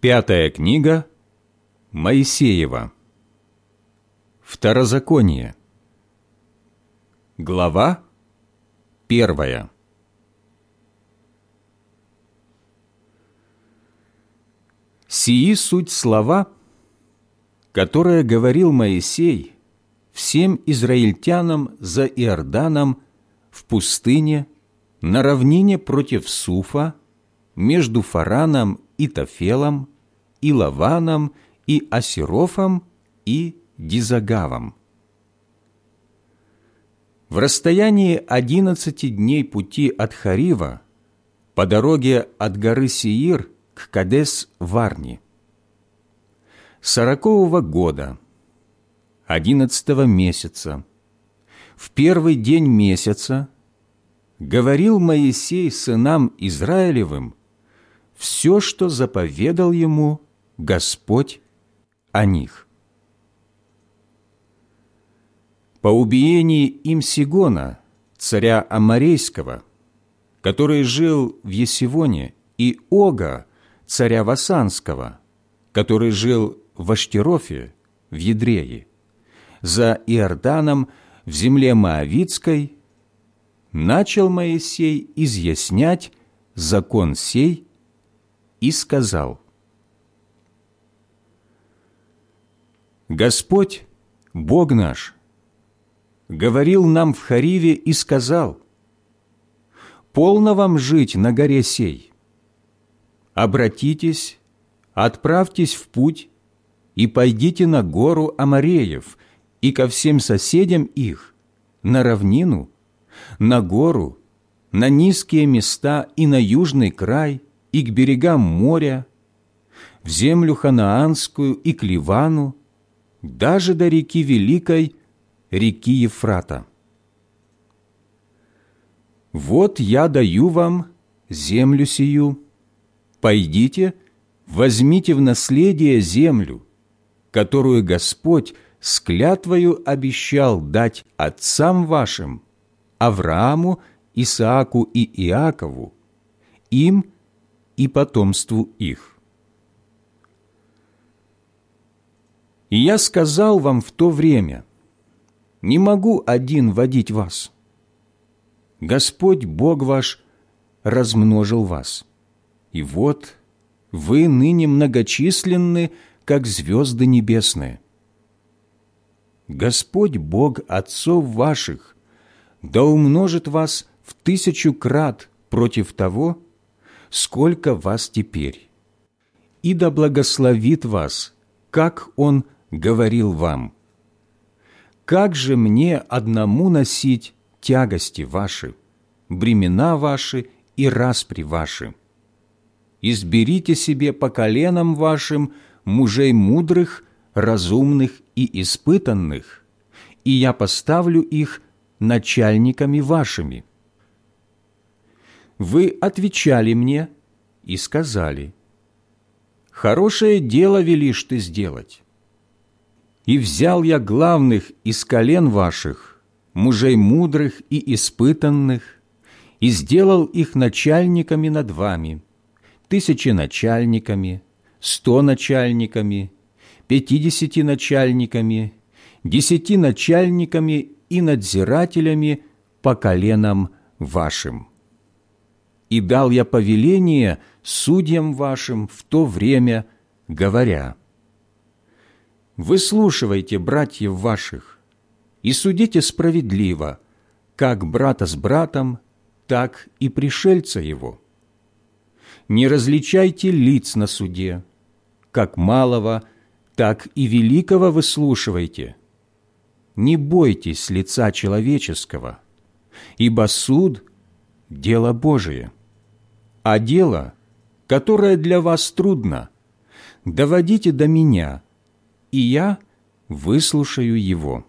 Пятая книга Моисеева. Второзаконие. Глава первая. Сии суть слова, которые говорил Моисей всем израильтянам за Иорданом в пустыне на равнине против Суфа между Фараном и Тафелом, и Лаваном, и Асерофом, и Дизагавом. В расстоянии одиннадцати дней пути от Харива по дороге от горы Сиир к Кадес-Варни. Сорокового года, одиннадцатого месяца, в первый день месяца, говорил Моисей сынам Израилевым все, что заповедал ему Господь о них. по убиении им Сигона, царя Амарейского, который жил в Есивоне, и Ога, царя Васанского, который жил в Аштерофе, в Едрее, за Иорданом, в земле Моавицкой, начал Моисей изъяснять закон сей и сказал, «Господь, Бог наш, говорил нам в Хариве и сказал, «Полно вам жить на горе сей. Обратитесь, отправьтесь в путь и пойдите на гору Амареев и ко всем соседям их, на равнину, на гору, на низкие места и на южный край, и к берегам моря, в землю ханаанскую и к Ливану, даже до реки Великой, реки Ефрата. Вот я даю вам землю сию. Пойдите, возьмите в наследие землю, которую Господь с клятвою обещал дать отцам вашим, Аврааму, Исааку и Иакову, им и потомству их. И я сказал вам в то время, не могу один водить вас. Господь Бог ваш размножил вас. И вот вы ныне многочисленны, как звезды небесные. Господь Бог отцов ваших да умножит вас в тысячу крат против того, сколько вас теперь, и да благословит вас, как Он говорил вам. Как же мне одному носить тягости ваши, бремена ваши и распри ваши? Изберите себе по коленам вашим мужей мудрых, разумных и испытанных, и я поставлю их начальниками вашими. Вы отвечали мне и сказали, «Хорошее дело велишь ты сделать». И взял я главных из колен ваших, мужей мудрых и испытанных, и сделал их начальниками над вами, тысячи начальниками, сто начальниками, пятидесяти начальниками, десяти начальниками и надзирателями по коленам вашим. И дал я повеление судьям вашим в то время, говоря, «Выслушивайте братьев ваших и судите справедливо, как брата с братом, так и пришельца его. Не различайте лиц на суде, как малого, так и великого выслушивайте, не бойтесь лица человеческого, ибо суд – дело Божие, а дело, которое для вас трудно, доводите до меня, и я выслушаю его.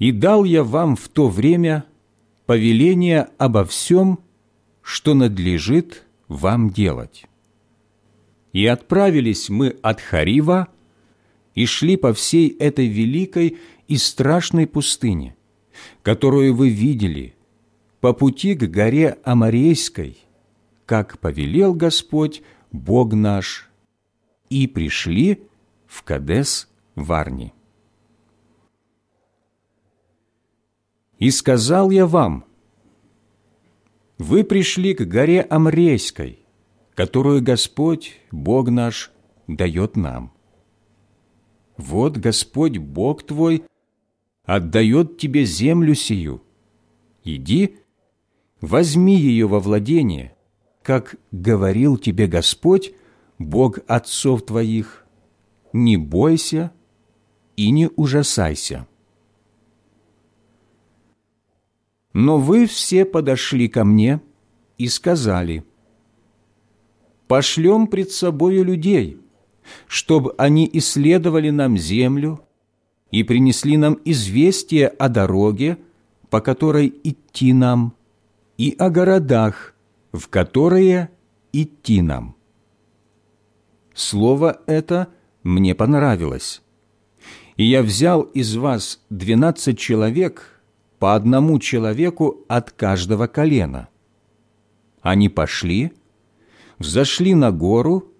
И дал я вам в то время повеление обо всем, что надлежит вам делать. И отправились мы от Харива и шли по всей этой великой и страшной пустыне, которую вы видели, по пути к горе Амарейской, как повелел Господь, Бог наш, и пришли в Кадес Варни. И сказал я вам, вы пришли к горе Амрейской, которую Господь, Бог наш, дает нам вот Господь Бог твой отдает тебе землю сию. Иди, возьми ее во владение, как говорил тебе Господь, Бог отцов твоих, не бойся и не ужасайся. Но вы все подошли ко мне и сказали, «Пошлем пред собою людей» чтобы они исследовали нам землю и принесли нам известие о дороге, по которой идти нам, и о городах, в которые идти нам. Слово это мне понравилось. И я взял из вас двенадцать человек, по одному человеку от каждого колена. Они пошли, взошли на гору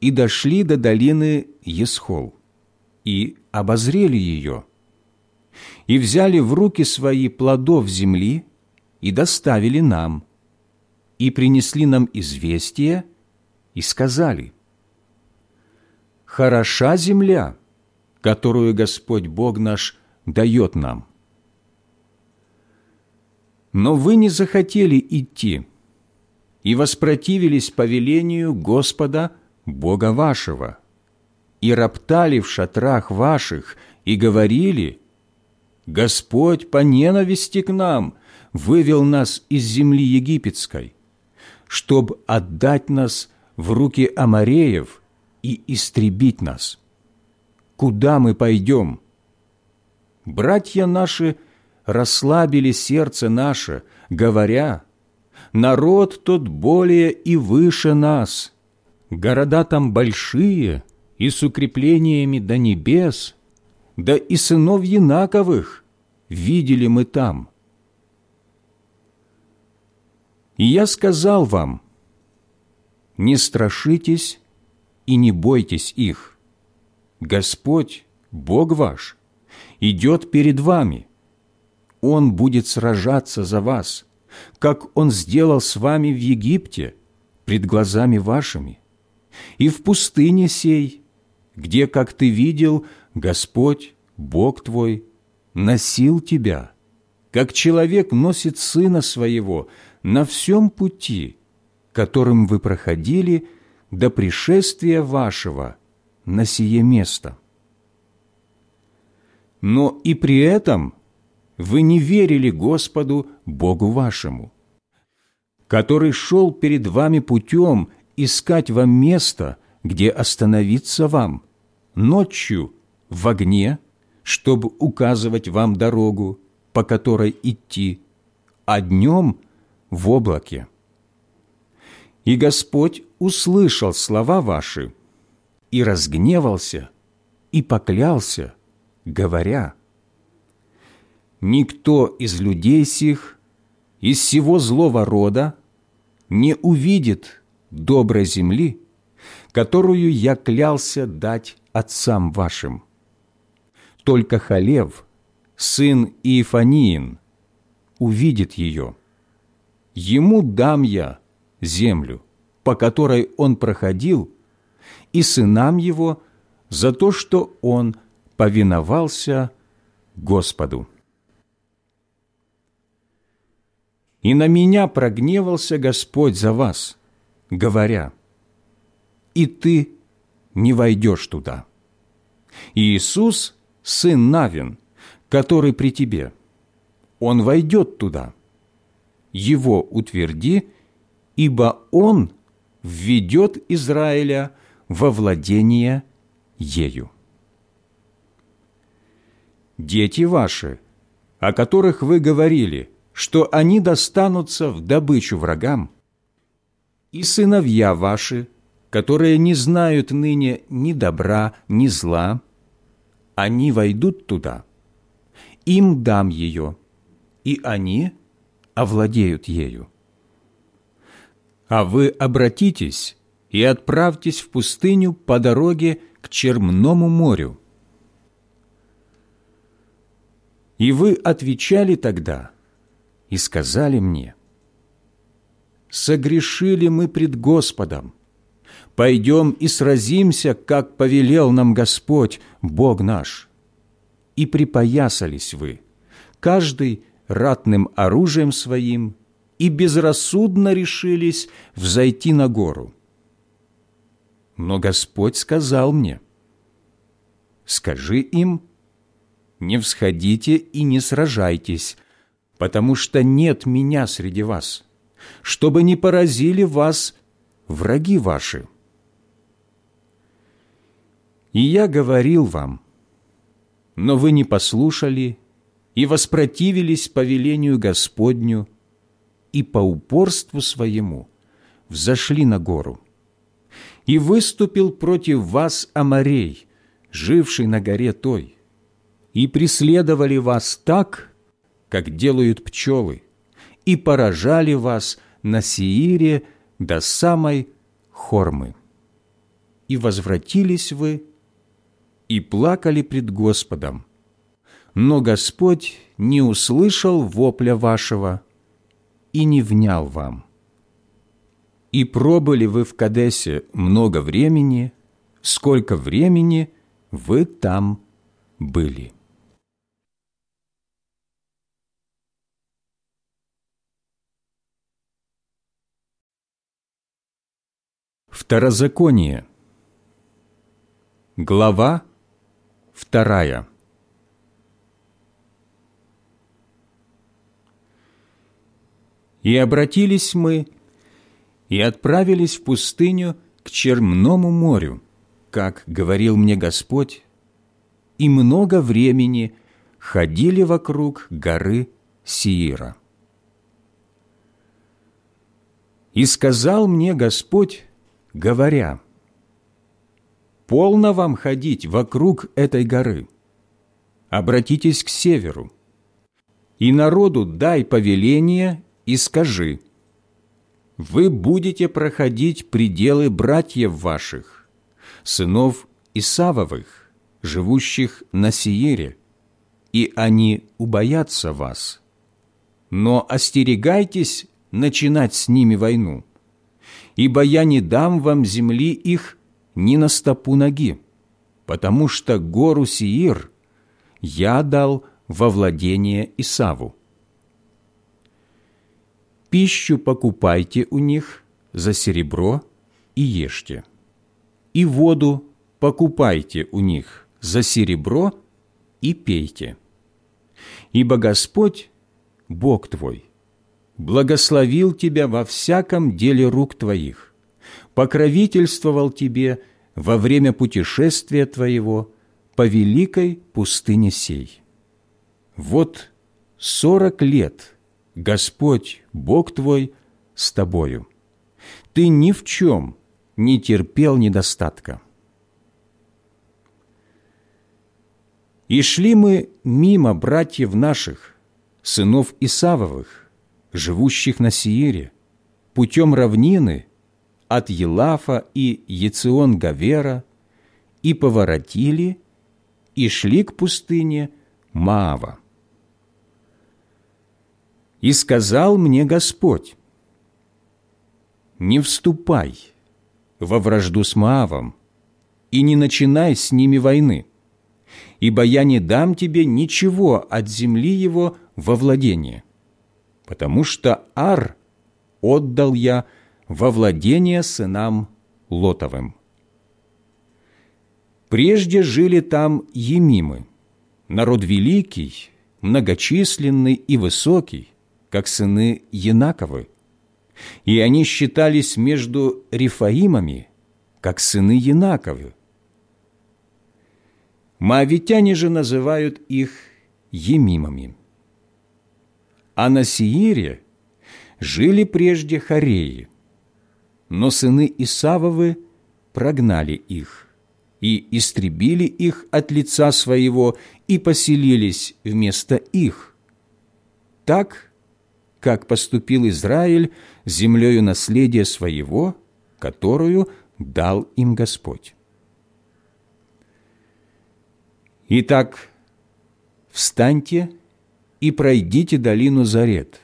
и дошли до долины Есхол, и обозрели ее, и взяли в руки свои плодов земли и доставили нам, и принесли нам известие, и сказали, «Хороша земля, которую Господь Бог наш дает нам». Но вы не захотели идти и воспротивились повелению Господа Бога вашего, и роптали в шатрах ваших, и говорили, «Господь по ненависти к нам вывел нас из земли египетской, чтобы отдать нас в руки Амареев и истребить нас. Куда мы пойдем? Братья наши расслабили сердце наше, говоря, «Народ тот более и выше нас, города там большие и с укреплениями до небес, да и сынов Янаковых видели мы там». И я сказал вам, не страшитесь и не бойтесь их. Господь, Бог ваш, идет перед вами. Он будет сражаться за вас, как Он сделал с вами в Египте, пред глазами вашими. И в пустыне сей, где, как ты видел, Господь, Бог твой, носил тебя, как человек носит сына своего – на всем пути, которым вы проходили до пришествия вашего на сие место. Но и при этом вы не верили Господу Богу вашему, который шел перед вами путем искать вам место, где остановиться вам, ночью в огне, чтобы указывать вам дорогу, по которой идти, а днем в облаке. И Господь услышал слова ваши и разгневался, и поклялся, говоря, «Никто из людей сих, из всего злого рода, не увидит доброй земли, которую я клялся дать отцам вашим. Только Халев, сын Иефаниин, увидит ее» ему дам я землю, по которой он проходил, и сынам его за то, что он повиновался Господу. И на меня прогневался Господь за вас, говоря, «И ты не войдешь туда». Иисус, сын Навин, который при тебе, он войдет туда – его утверди, ибо он введет Израиля во владение ею. Дети ваши, о которых вы говорили, что они достанутся в добычу врагам, и сыновья ваши, которые не знают ныне ни добра, ни зла, они войдут туда, им дам ее, и они овладеют ею. А вы обратитесь и отправьтесь в пустыню по дороге к Чермному морю. И вы отвечали тогда и сказали мне, «Согрешили мы пред Господом, пойдем и сразимся, как повелел нам Господь, Бог наш». И припоясались вы, каждый ратным оружием своим и безрассудно решились взойти на гору. Но Господь сказал мне, «Скажи им, не всходите и не сражайтесь, потому что нет меня среди вас, чтобы не поразили вас враги ваши». И я говорил вам, но вы не послушали и воспротивились повелению Господню, и по упорству своему взошли на гору. И выступил против вас Амарей, живший на горе той, и преследовали вас так, как делают пчелы, и поражали вас на Сиире до самой Хормы. И возвратились вы, и плакали пред Господом, но Господь не услышал вопля вашего и не внял вам. И пробыли вы в Кадесе много времени, сколько времени вы там были. Второзаконие. Глава вторая. И обратились мы, и отправились в пустыню к Черному морю, как говорил мне Господь, и много времени ходили вокруг горы Сиира. И сказал мне Господь, говоря, «Полно вам ходить вокруг этой горы. Обратитесь к северу, и народу дай повеление и скажи, «Вы будете проходить пределы братьев ваших, сынов Исавовых, живущих на Сиере, и они убоятся вас. Но остерегайтесь начинать с ними войну, ибо я не дам вам земли их ни на стопу ноги, потому что гору Сиир я дал во владение Исаву пищу покупайте у них за серебро и ешьте, и воду покупайте у них за серебро и пейте. Ибо Господь, Бог твой, благословил тебя во всяком деле рук твоих, покровительствовал тебе во время путешествия твоего по великой пустыне сей. Вот сорок лет – Господь, Бог твой, с тобою. Ты ни в чем не терпел недостатка. И шли мы мимо братьев наших, сынов Исавовых, живущих на Сиире, путем равнины от Елафа и Ецион-Гавера, и поворотили, и шли к пустыне Маава. И сказал мне Господь, «Не вступай во вражду с Маавом и не начинай с ними войны, ибо я не дам тебе ничего от земли его во владение, потому что Ар отдал я во владение сынам Лотовым. Прежде жили там Емимы, народ великий, многочисленный и высокий, как сыны Янаковы, и они считались между Рифаимами, как сыны Янаковы. Моавитяне же называют их Емимами. А на Сиире жили прежде Хореи, но сыны Исавовы прогнали их и истребили их от лица своего и поселились вместо их. Так как поступил Израиль землею наследия своего, которую дал им Господь. Итак, встаньте и пройдите долину Зарет.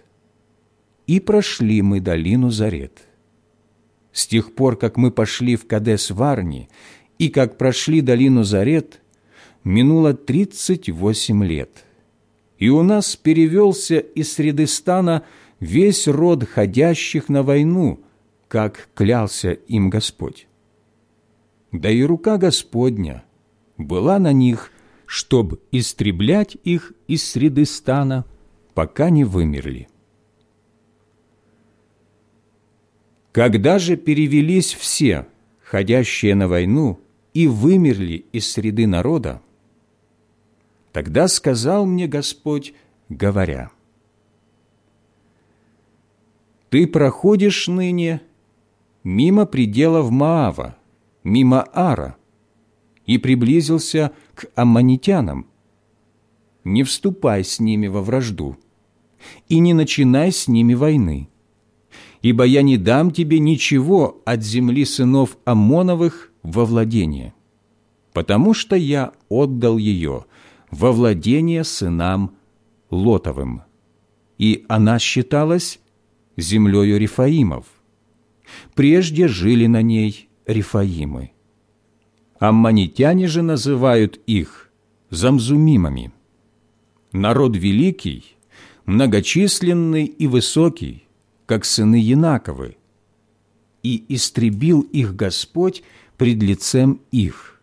И прошли мы долину Зарет. С тех пор, как мы пошли в Кадес-Варни и как прошли долину Зарет, минуло тридцать восемь лет – и у нас перевелся из среды стана весь род ходящих на войну, как клялся им Господь. Да и рука Господня была на них, чтобы истреблять их из среды стана, пока не вымерли. Когда же перевелись все, ходящие на войну, и вымерли из среды народа, Тогда сказал мне Господь, говоря, «Ты проходишь ныне мимо пределов Маава, мимо Ара, и приблизился к аммонитянам, не вступай с ними во вражду, и не начинай с ними войны, ибо я не дам тебе ничего от земли сынов Амоновых во владение, потому что я отдал ее во владение сынам Лотовым, и она считалась землею Рифаимов. Прежде жили на ней Рифаимы. Аммонитяне же называют их замзумимами. Народ великий, многочисленный и высокий, как сыны Янаковы, и истребил их Господь пред лицем их,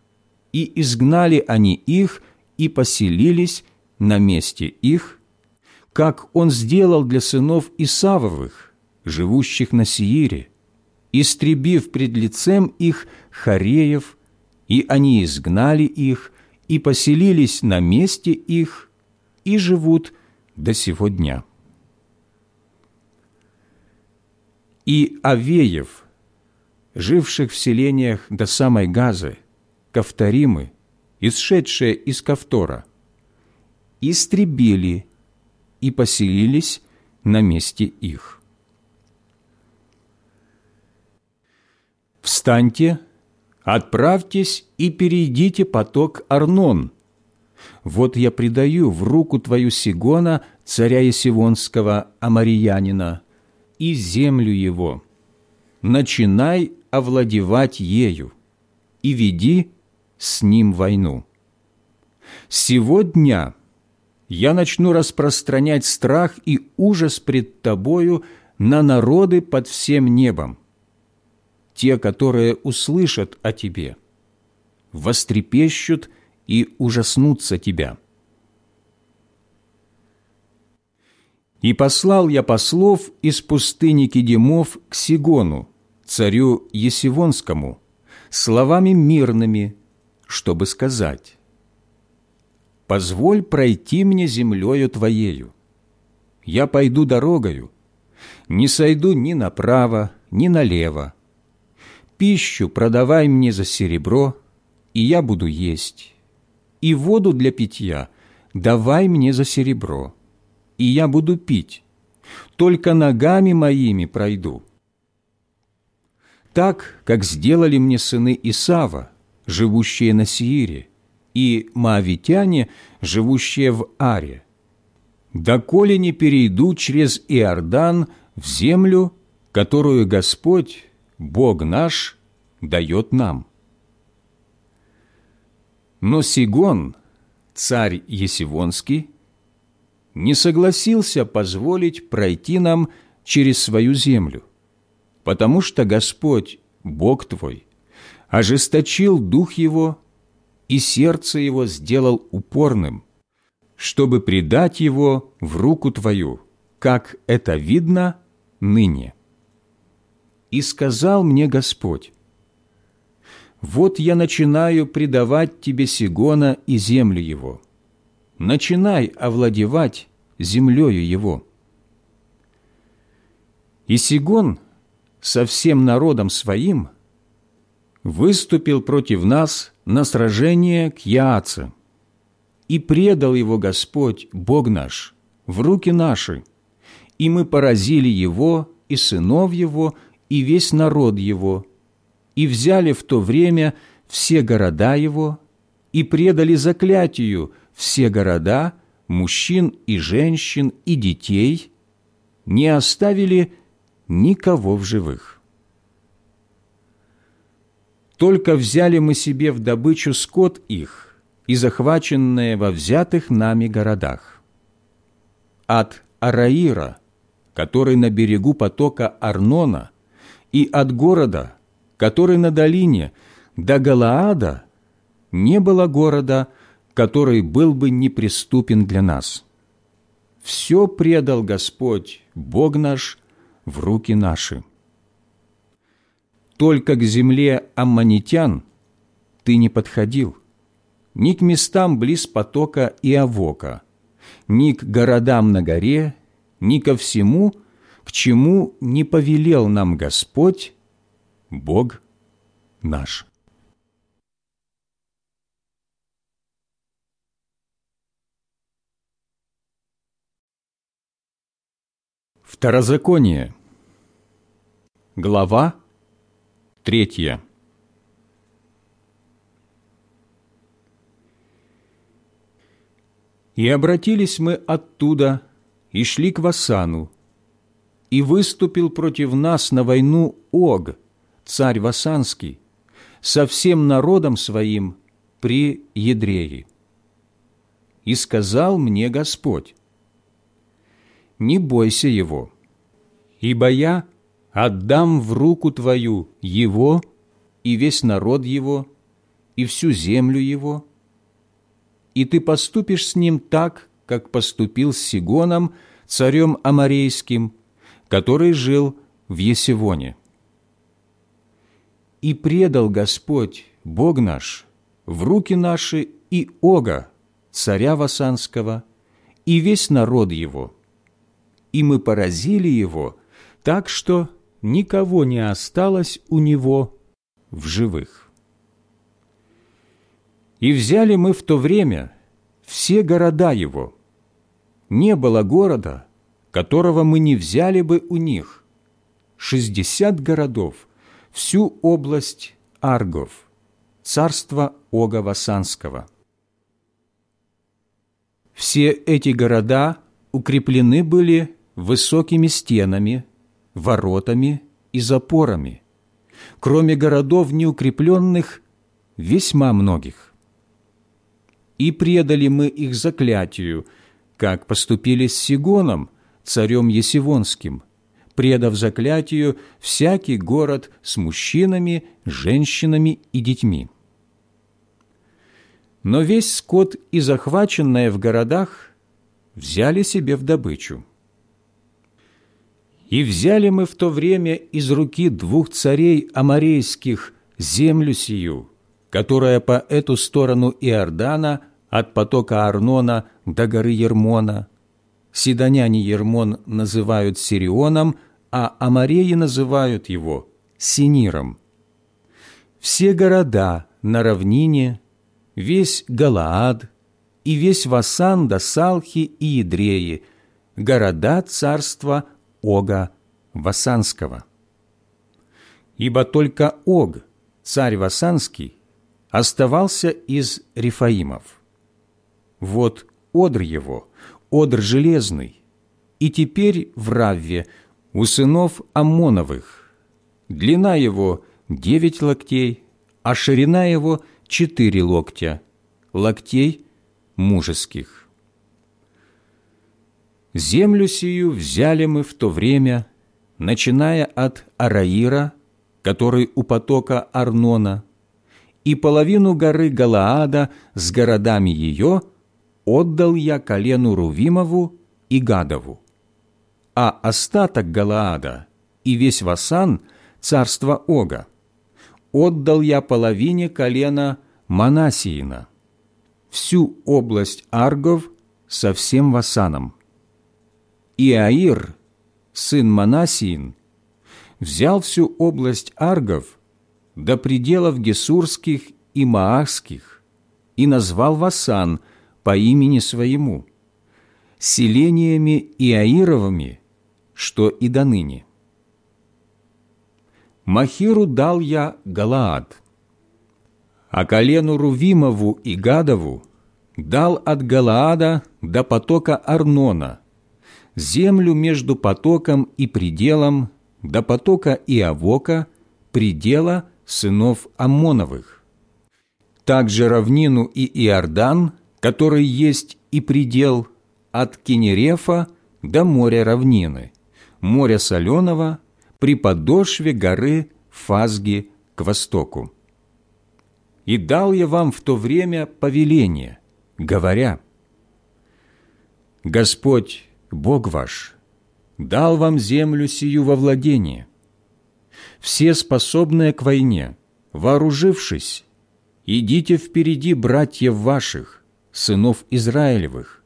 и изгнали они их и поселились на месте их, как Он сделал для сынов Исавовых, живущих на Сиире, истребив пред лицем их Хареев, и они изгнали их и поселились на месте их и живут до сего дня. И Авеев, живших в селениях до самой Газы, Кавторимы, исшедшие из Кавтора, истребили и поселились на месте их. «Встаньте, отправьтесь и перейдите поток Арнон. Вот я предаю в руку твою Сигона, царя Есивонского, Амариянина, и землю его. Начинай овладевать ею и веди с ним войну. Сегодня я начну распространять страх и ужас пред тобою на народы под всем небом, те, которые услышат о тебе, вострепещут и ужаснутся тебя. И послал я послов из пустыни Кедемов к Сигону, царю Есивонскому, словами мирными, чтобы сказать, «Позволь пройти мне землею Твоею. Я пойду дорогою, не сойду ни направо, ни налево, пищу продавай мне за серебро, и я буду есть, и воду для питья давай мне за серебро, и я буду пить, только ногами моими пройду. Так, как сделали мне сыны Исава, живущие на Сиире, и маавитяне, живущие в Аре, доколе не перейду через Иордан в землю, которую Господь, Бог наш дает нам. Но Сигон, царь Есивонский, не согласился позволить пройти нам через свою землю, потому что Господь, Бог твой, ожесточил дух его и сердце его сделал упорным, чтобы предать его в руку твою, как это видно ныне. И сказал мне Господь, «Вот я начинаю предавать тебе Сигона и землю его. Начинай овладевать землею его». И Сигон со всем народом своим выступил против нас на сражение к Яаце, и предал его Господь, Бог наш, в руки наши, и мы поразили его и сынов его, и весь народ его, и взяли в то время все города его, и предали заклятию все города, мужчин и женщин и детей, не оставили никого в живых. Только взяли мы себе в добычу скот их и захваченные во взятых нами городах. От Араира, который на берегу потока Арнона, и от города, который на долине, до Галаада не было города, который был бы неприступен для нас. Все предал Господь, Бог наш, в руки наши только к земле аммонитян ты не подходил, ни к местам близ потока и Авока, ни к городам на горе, ни ко всему, к чему не повелел нам Господь, Бог наш. Второзаконие. Глава третья. И обратились мы оттуда и шли к Васану, и выступил против нас на войну Ог, царь Васанский, со всем народом своим при Едрее. И сказал мне Господь, «Не бойся его, ибо я отдам в руку твою его и весь народ его, и всю землю его, и ты поступишь с ним так, как поступил с Сигоном, царем Амарейским, который жил в Есевоне. И предал Господь, Бог наш, в руки наши и Ога, царя Васанского, и весь народ его. И мы поразили его, так что никого не осталось у него в живых. И взяли мы в то время все города его. Не было города, которого мы не взяли бы у них. Шестьдесят городов, всю область Аргов, царство Ога Васанского. Все эти города укреплены были высокими стенами, воротами и запорами, кроме городов неукрепленных, весьма многих и предали мы их заклятию, как поступили с Сигоном, царем Есивонским, предав заклятию всякий город с мужчинами, женщинами и детьми. Но весь скот и захваченное в городах взяли себе в добычу. И взяли мы в то время из руки двух царей аморейских землю сию, которая по эту сторону Иордана от потока Арнона до горы Ермона. Сидоняне Ермон называют Сирионом, а Амареи называют его Синиром. Все города на равнине, весь Галаад и весь Васан до Салхи и Едреи, города царства Ога Васанского. Ибо только Ог, царь Васанский, оставался из Рифаимов. Вот одр его, одр железный, и теперь в Равве у сынов Амоновых. Длина его девять локтей, а ширина его четыре локтя, локтей мужеских. Землю сию взяли мы в то время, начиная от Араира, который у потока Арнона, и половину горы Галаада с городами ее отдал я колену Рувимову и Гадову, а остаток Галаада и весь Васан, царство Ога, отдал я половине колена Манасиина, всю область Аргов со всем Васаном. И Аир, сын Манасиин, взял всю область Аргов до пределов Гесурских и Маахских и назвал Васан – по имени своему, селениями Иаировыми, что и до ныне. Махиру дал я Галаад, а колену Рувимову и Гадову дал от Галаада до потока Арнона, землю между потоком и пределом, до потока Иавока, предела сынов Амоновых. Также равнину и Иордан который есть и предел от Кенерефа до моря равнины, моря соленого при подошве горы Фазги к востоку. И дал я вам в то время повеление, говоря, «Господь, Бог ваш, дал вам землю сию во владение. Все способные к войне, вооружившись, идите впереди братьев ваших, сынов Израилевых.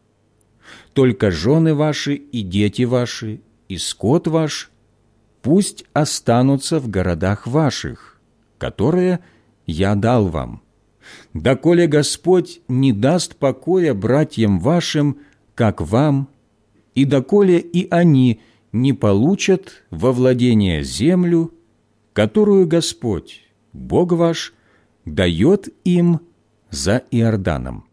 Только жены ваши и дети ваши, и скот ваш пусть останутся в городах ваших, которые я дал вам. Доколе Господь не даст покоя братьям вашим, как вам, и доколе и они не получат во владение землю, которую Господь, Бог ваш, дает им за Иорданом.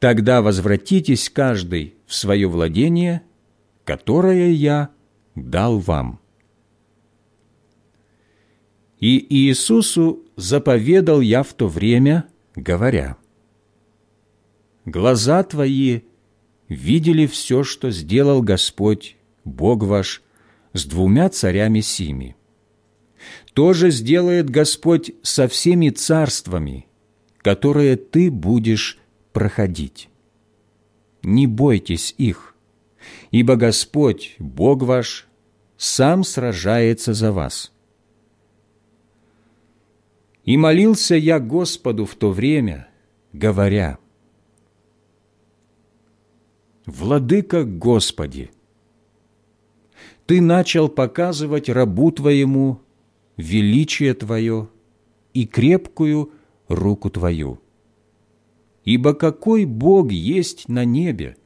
Тогда возвратитесь каждый в свое владение, которое я дал вам. И Иисусу заповедал я в то время, говоря, «Глаза твои видели все, что сделал Господь, Бог ваш, с двумя царями сими. То же сделает Господь со всеми царствами, которые ты будешь проходить. Не бойтесь их, ибо Господь, Бог ваш, сам сражается за вас. И молился я Господу в то время, говоря, «Владыка Господи, Ты начал показывать рабу Твоему величие Твое и крепкую руку Твою. Ибо какой Бог есть на небе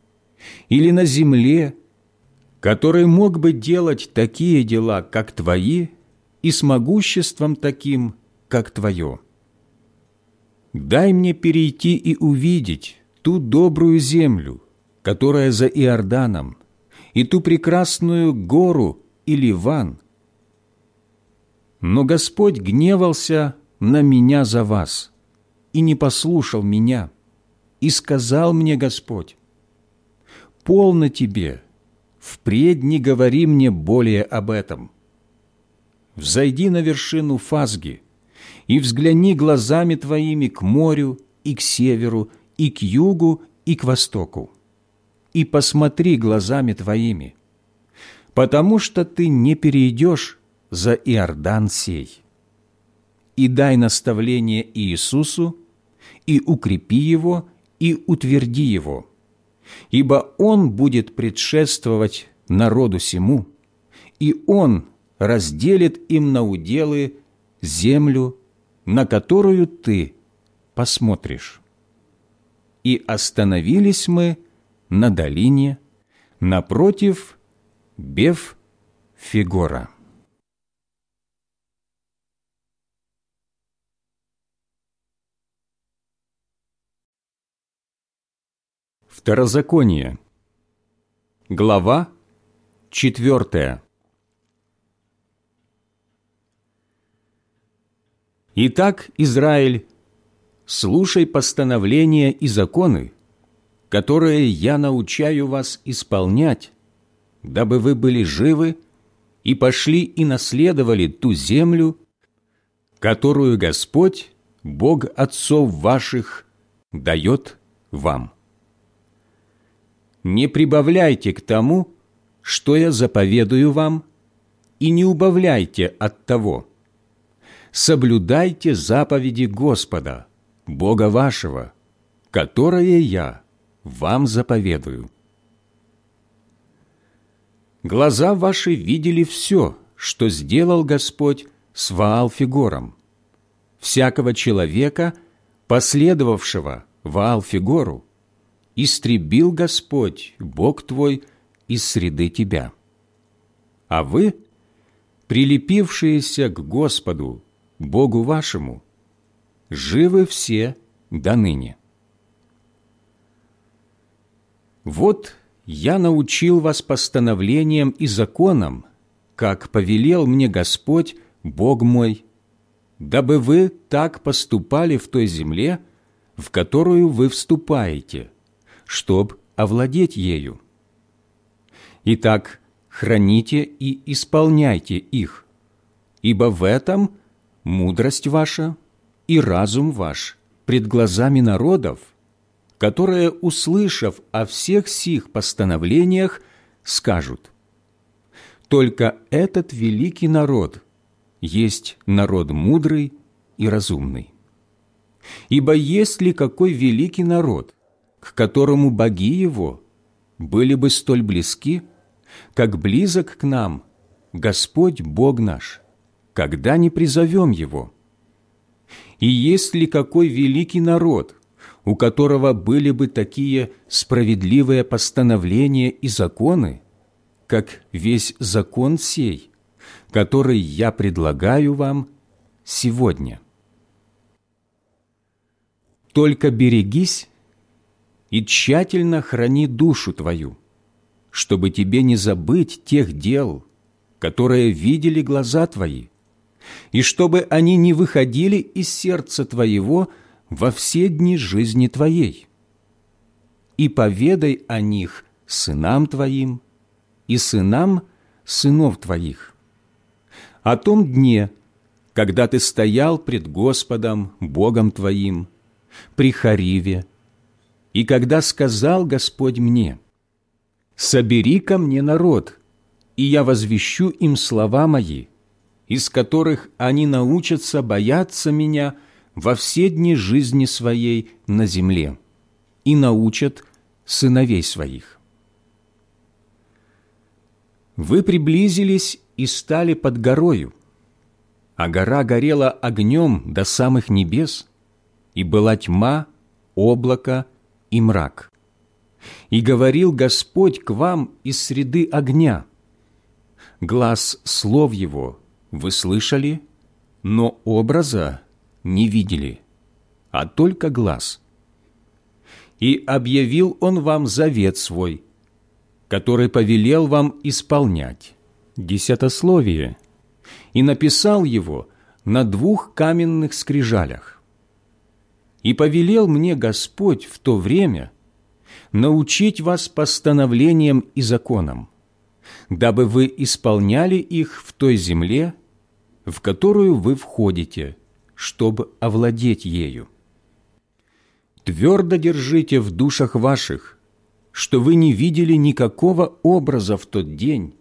или на земле, который мог бы делать такие дела, как Твои, и с могуществом таким, как Твое? Дай мне перейти и увидеть ту добрую землю, которая за Иорданом, и ту прекрасную гору и Ливан. Но Господь гневался на меня за вас и не послушал меня – и сказал мне Господь, «Полно тебе, впредь не говори мне более об этом. Взойди на вершину Фазги и взгляни глазами твоими к морю и к северу, и к югу, и к востоку, и посмотри глазами твоими, потому что ты не перейдешь за Иордан сей. И дай наставление Иисусу, и укрепи его, и утверди его, ибо он будет предшествовать народу сему, и он разделит им на уделы землю, на которую ты посмотришь. И остановились мы на долине напротив Бев-Фигора. Второзаконие. Глава четвертая. Итак, Израиль, слушай постановления и законы, которые я научаю вас исполнять, дабы вы были живы и пошли и наследовали ту землю, которую Господь, Бог отцов ваших, дает вам не прибавляйте к тому, что я заповедую вам, и не убавляйте от того. Соблюдайте заповеди Господа, Бога вашего, которые я вам заповедую. Глаза ваши видели все, что сделал Господь с Ваалфигором. Всякого человека, последовавшего Ваалфигору, истребил Господь, Бог твой, из среды тебя. А вы, прилепившиеся к Господу, Богу вашему, живы все до ныне. Вот я научил вас постановлениям и законам, как повелел мне Господь, Бог мой, дабы вы так поступали в той земле, в которую вы вступаете – чтоб овладеть ею. Итак, храните и исполняйте их, ибо в этом мудрость ваша и разум ваш пред глазами народов, которые, услышав о всех сих постановлениях, скажут, «Только этот великий народ есть народ мудрый и разумный». Ибо есть ли какой великий народ, к которому боги его были бы столь близки, как близок к нам Господь Бог наш, когда не призовем Его. И есть ли какой великий народ, у которого были бы такие справедливые постановления и законы, как весь закон сей, который я предлагаю вам сегодня. Только берегись и тщательно храни душу твою, чтобы тебе не забыть тех дел, которые видели глаза твои, и чтобы они не выходили из сердца твоего во все дни жизни твоей. И поведай о них сынам твоим и сынам сынов твоих. О том дне, когда ты стоял пред Господом, Богом твоим, при Хариве, и когда сказал Господь мне, «Собери ко мне народ, и я возвещу им слова мои, из которых они научатся бояться меня во все дни жизни своей на земле, и научат сыновей своих». Вы приблизились и стали под горою, а гора горела огнем до самых небес, и была тьма, облако и мрак. И говорил Господь к вам из среды огня. Глаз слов Его вы слышали, но образа не видели, а только глаз. И объявил Он вам завет свой, который повелел вам исполнять, десятословие, и написал его на двух каменных скрижалях. И повелел мне Господь в то время научить вас постановлениям и законам, дабы вы исполняли их в той земле, в которую вы входите, чтобы овладеть ею. Твердо держите в душах ваших, что вы не видели никакого образа в тот день,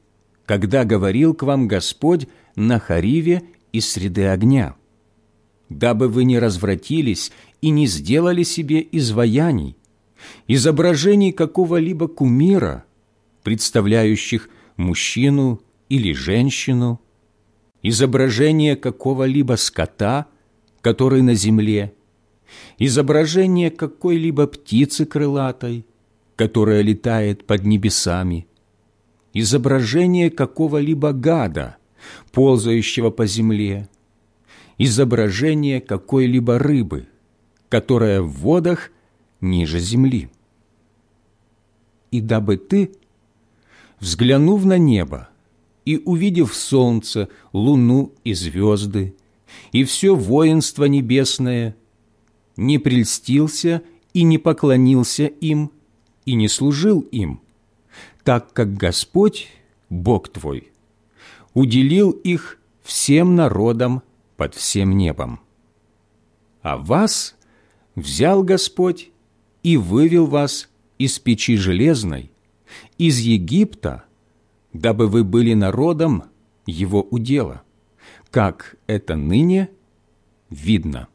когда говорил к вам Господь на Хариве из среды огня, дабы вы не развратились и не сделали себе изваяний, изображений какого-либо кумира, представляющих мужчину или женщину, изображение какого-либо скота, который на земле, изображение какой-либо птицы крылатой, которая летает под небесами, изображение какого-либо гада, ползающего по земле, изображение какой-либо рыбы, которая в водах ниже земли. И дабы ты, взглянув на небо и увидев солнце, луну и звезды, и все воинство небесное, не прельстился и не поклонился им, и не служил им, так как Господь, Бог твой, уделил их всем народам под всем небом. А вас взял Господь и вывел вас из печи железной, из Египта, дабы вы были народом Его удела, как это ныне видно.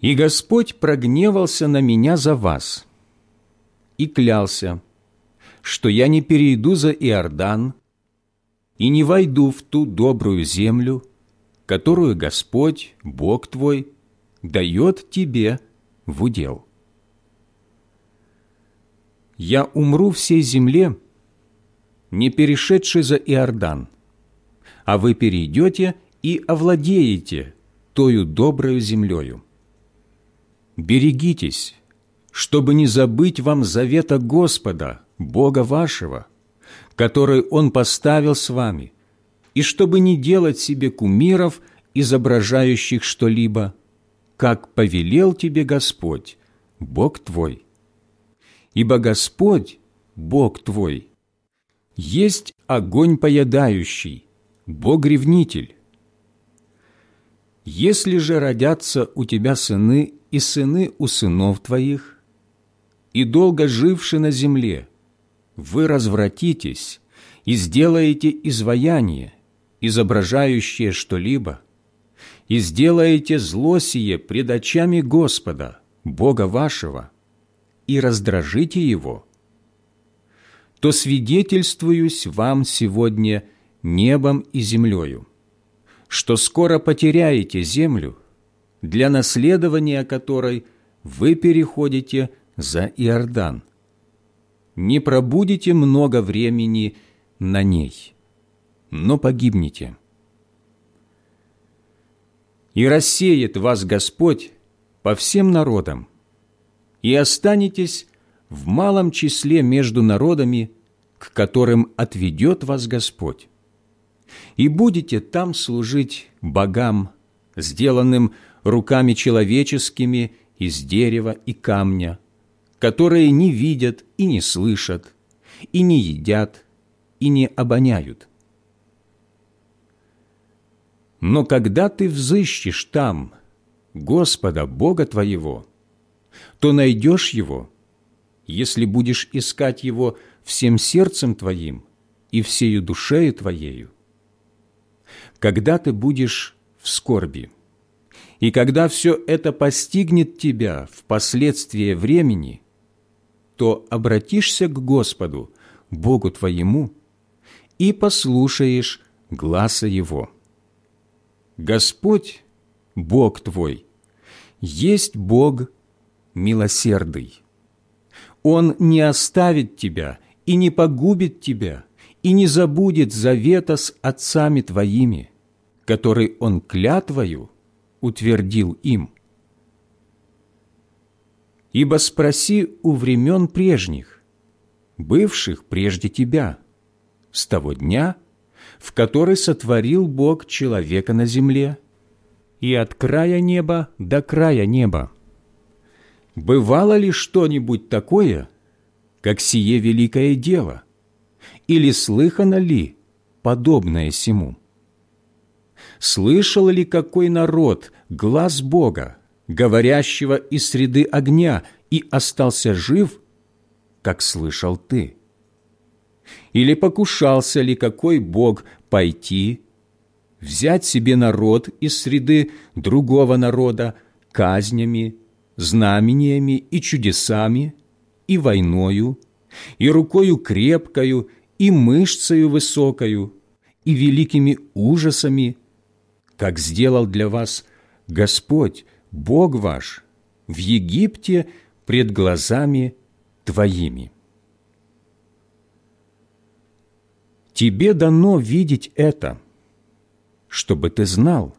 И Господь прогневался на меня за вас и клялся, что я не перейду за Иордан и не войду в ту добрую землю, которую Господь, Бог твой, дает тебе в удел. Я умру всей земле, не перешедший за Иордан, а вы перейдете и овладеете тою доброю землею. Берегитесь, чтобы не забыть вам завета Господа, Бога вашего, который Он поставил с вами, и чтобы не делать себе кумиров, изображающих что-либо, как повелел тебе Господь, Бог твой. Ибо Господь, Бог твой, есть огонь поедающий, Бог-ревнитель. Если же родятся у тебя сыны и сыны у сынов твоих, и долго живши на земле, вы развратитесь и сделаете изваяние, изображающее что-либо, и сделаете зло сие пред очами Господа, Бога вашего, и раздражите Его, то свидетельствуюсь вам сегодня небом и землею, что скоро потеряете землю, для наследования которой вы переходите за Иордан. не пробудете много времени на ней, но погибнете. И рассеет вас Господь по всем народам, и останетесь в малом числе между народами, к которым отведет вас Господь, и будете там служить богам, сделанным руками человеческими из дерева и камня, которые не видят и не слышат, и не едят, и не обоняют. Но когда ты взыщешь там Господа Бога твоего, то найдешь Его, если будешь искать Его всем сердцем твоим и всею душею твоею. Когда ты будешь в скорби, и когда все это постигнет тебя в последствии времени, то обратишься к Господу, Богу твоему, и послушаешь гласа Его. Господь, Бог твой, есть Бог милосердый. Он не оставит тебя и не погубит тебя, и не забудет завета с отцами твоими, который Он клятвою утвердил им. Ибо спроси у времен прежних, бывших прежде тебя, с того дня, в который сотворил Бог человека на земле, и от края неба до края неба. Бывало ли что-нибудь такое, как сие великое дело, или слыхано ли подобное сему? Слышал ли какой народ глаз Бога, говорящего из среды огня, и остался жив, как слышал ты? Или покушался ли какой Бог пойти, взять себе народ из среды другого народа казнями, знамениями и чудесами, и войною, и рукою крепкою, и мышцею высокою, и великими ужасами, как сделал для вас Господь, Бог ваш, в Египте пред глазами твоими. Тебе дано видеть это, чтобы ты знал,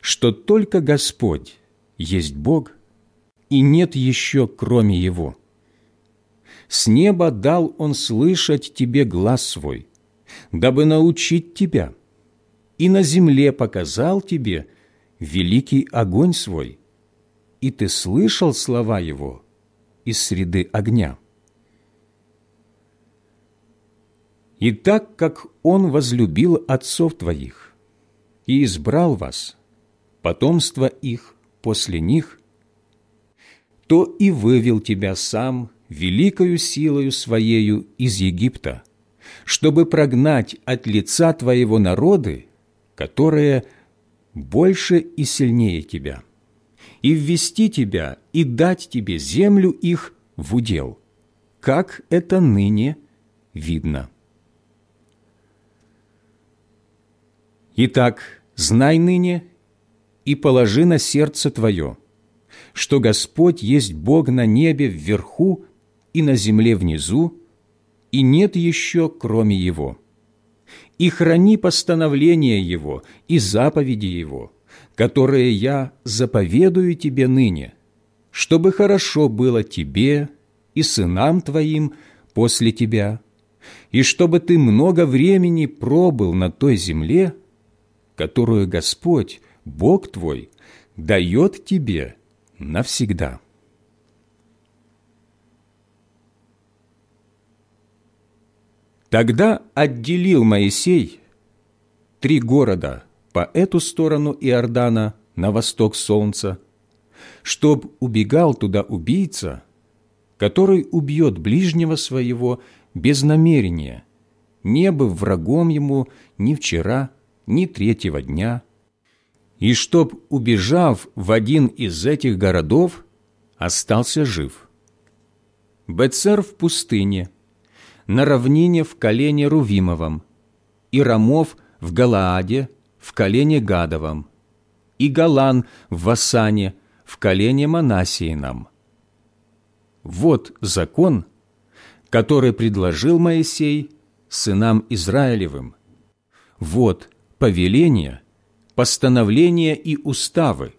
что только Господь есть Бог, и нет еще кроме Его. С неба дал Он слышать тебе глаз свой, дабы научить тебя, и на земле показал тебе великий огонь свой, и ты слышал слова Его из среды огня. И так как Он возлюбил отцов твоих и избрал вас, потомство их после них, то и вывел тебя сам великою силою Своею из Египта, чтобы прогнать от лица твоего народы, которые больше и сильнее тебя, и ввести тебя и дать тебе землю их в удел, как это ныне видно». Итак, знай ныне и положи на сердце твое, что Господь есть Бог на небе вверху и на земле внизу, и нет еще кроме Его. И храни постановления Его и заповеди Его, которые я заповедую тебе ныне, чтобы хорошо было тебе и сынам твоим после тебя, и чтобы ты много времени пробыл на той земле, которую Господь, Бог твой, дает тебе навсегда. Тогда отделил Моисей три города по эту сторону Иордана на восток солнца, чтоб убегал туда убийца, который убьет ближнего своего без намерения, не быв врагом ему ни вчера, ни третьего дня, и чтоб, убежав в один из этих городов, остался жив. Бецер в пустыне, на равнине в колене Рувимовом, и Рамов в Галааде, в колене Гадовом, и Галан в Васане, в колене Манасиином. Вот закон, который предложил Моисей сынам Израилевым. Вот повеления, постановления и уставы,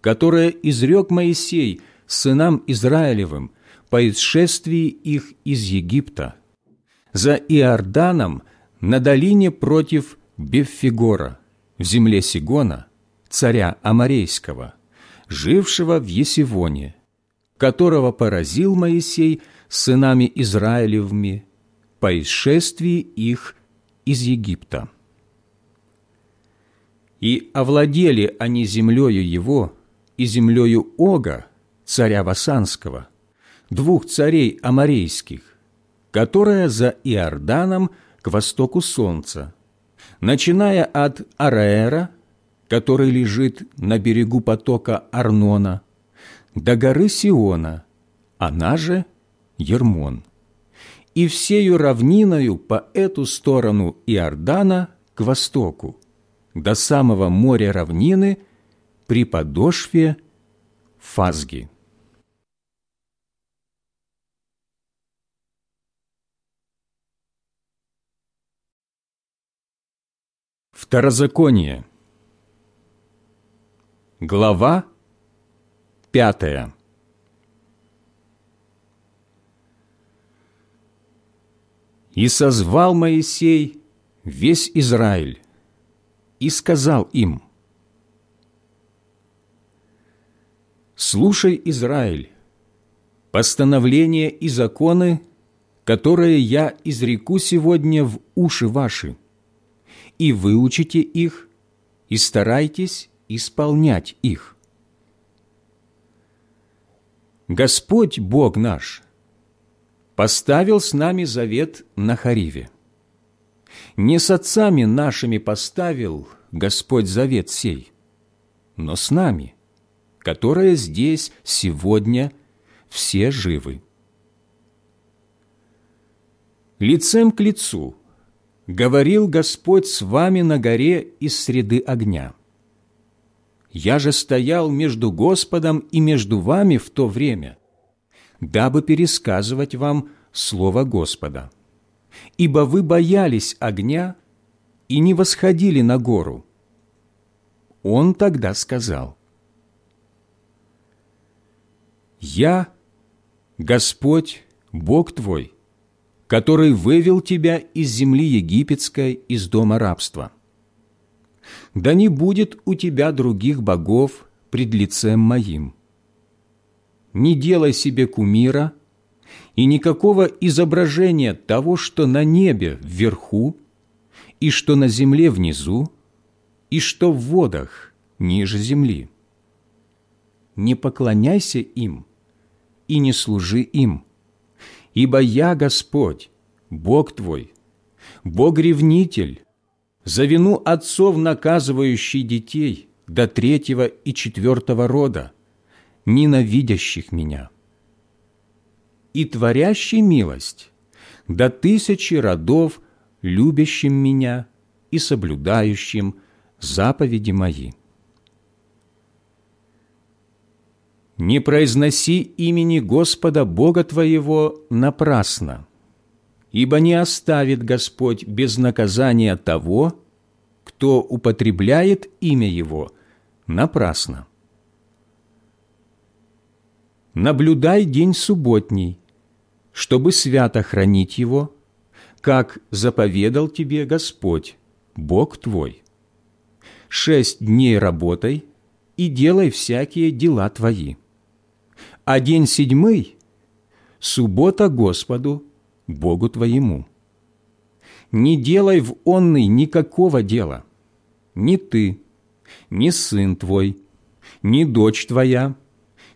которые изрек Моисей сынам Израилевым по исшествии их из Египта, за Иорданом на долине против Беффигора, в земле Сигона, царя Амарейского, жившего в Есивоне, которого поразил Моисей сынами Израилевыми по исшествии их из Египта. И овладели они землею его и землею Ога, царя Васанского, двух царей амарейских, которая за Иорданом к востоку солнца, начиная от Араэра, который лежит на берегу потока Арнона, до горы Сиона, она же Ермон, и всею равниною по эту сторону Иордана к востоку, до самого моря равнины при подошве Фазги. Второзаконие. Глава пятая. «И созвал Моисей весь Израиль, и сказал им, «Слушай, Израиль, постановления и законы, которые я изреку сегодня в уши ваши, и выучите их, и старайтесь исполнять их. Господь Бог наш поставил с нами завет на Хариве. Не с отцами нашими поставил Господь завет сей, но с нами, которые здесь сегодня все живы. Лицем к лицу говорил Господь с вами на горе из среды огня. Я же стоял между Господом и между вами в то время, дабы пересказывать вам Слово Господа. Ибо вы боялись огня и не восходили на гору. Он тогда сказал, «Я, Господь, Бог твой, который вывел тебя из земли египетской, из дома рабства. Да не будет у тебя других богов пред лицем моим. Не делай себе кумира и никакого изображения того, что на небе вверху, и что на земле внизу, и что в водах ниже земли. Не поклоняйся им и не служи им, Ибо я Господь, Бог твой, Бог-ревнитель, за вину отцов наказывающий детей до третьего и четвертого рода, ненавидящих меня, и творящий милость до тысячи родов, любящим меня и соблюдающим заповеди мои. не произноси имени Господа Бога твоего напрасно, ибо не оставит Господь без наказания того, кто употребляет имя Его напрасно. Наблюдай день субботний, чтобы свято хранить его, как заповедал тебе Господь, Бог твой. Шесть дней работай и делай всякие дела твои а день седьмый – суббота Господу, Богу твоему. Не делай в онный никакого дела, ни ты, ни сын твой, ни дочь твоя,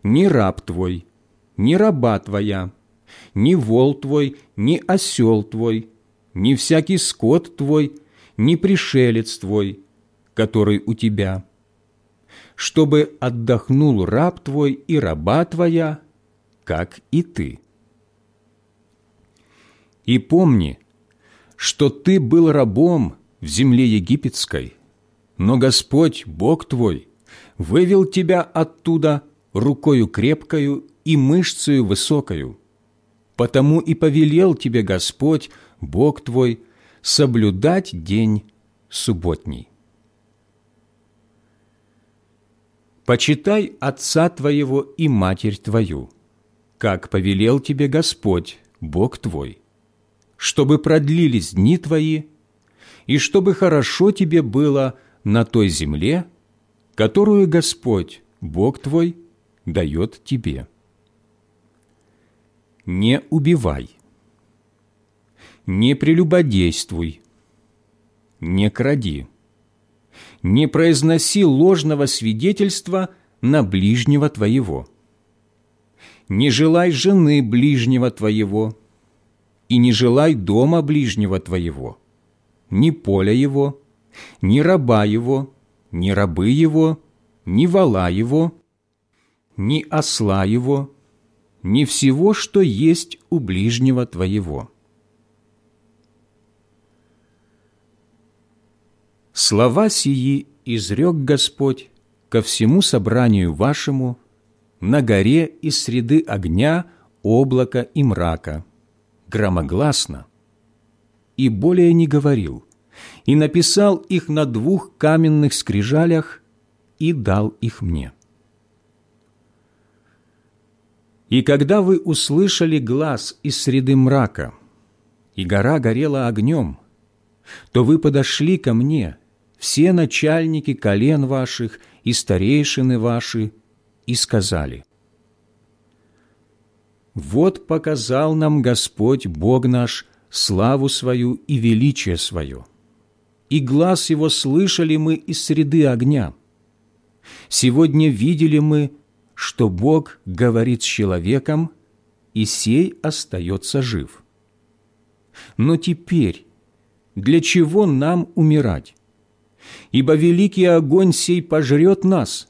ни раб твой, ни раба твоя, ни вол твой, ни осел твой, ни всякий скот твой, ни пришелец твой, который у тебя – чтобы отдохнул раб твой и раба твоя, как и ты. И помни, что ты был рабом в земле египетской, но Господь, Бог твой, вывел тебя оттуда рукою крепкою и мышцею высокою, потому и повелел тебе Господь, Бог твой, соблюдать день субботний. Почитай отца твоего и матерь твою, как повелел тебе Господь, Бог твой, чтобы продлились дни твои, и чтобы хорошо тебе было на той земле, которую Господь, Бог твой, дает тебе. Не убивай, не прелюбодействуй, не кради, не произноси ложного свидетельства на ближнего твоего. Не желай жены ближнего твоего, и не желай дома ближнего твоего, ни поля его, ни раба его, ни рабы его, ни вала его, ни осла его, ни всего, что есть у ближнего твоего. Слова сии изрек Господь ко всему собранию вашему на горе из среды огня, облака и мрака, громогласно, и более не говорил, и написал их на двух каменных скрижалях и дал их мне. И когда вы услышали глаз из среды мрака, и гора горела огнем, то вы подошли ко мне, все начальники колен ваших и старейшины ваши, и сказали, «Вот показал нам Господь Бог наш славу свою и величие свое, и глаз Его слышали мы из среды огня. Сегодня видели мы что Бог говорит с человеком, и сей остается жив. Но теперь для чего нам умирать? Ибо великий огонь сей пожрет нас.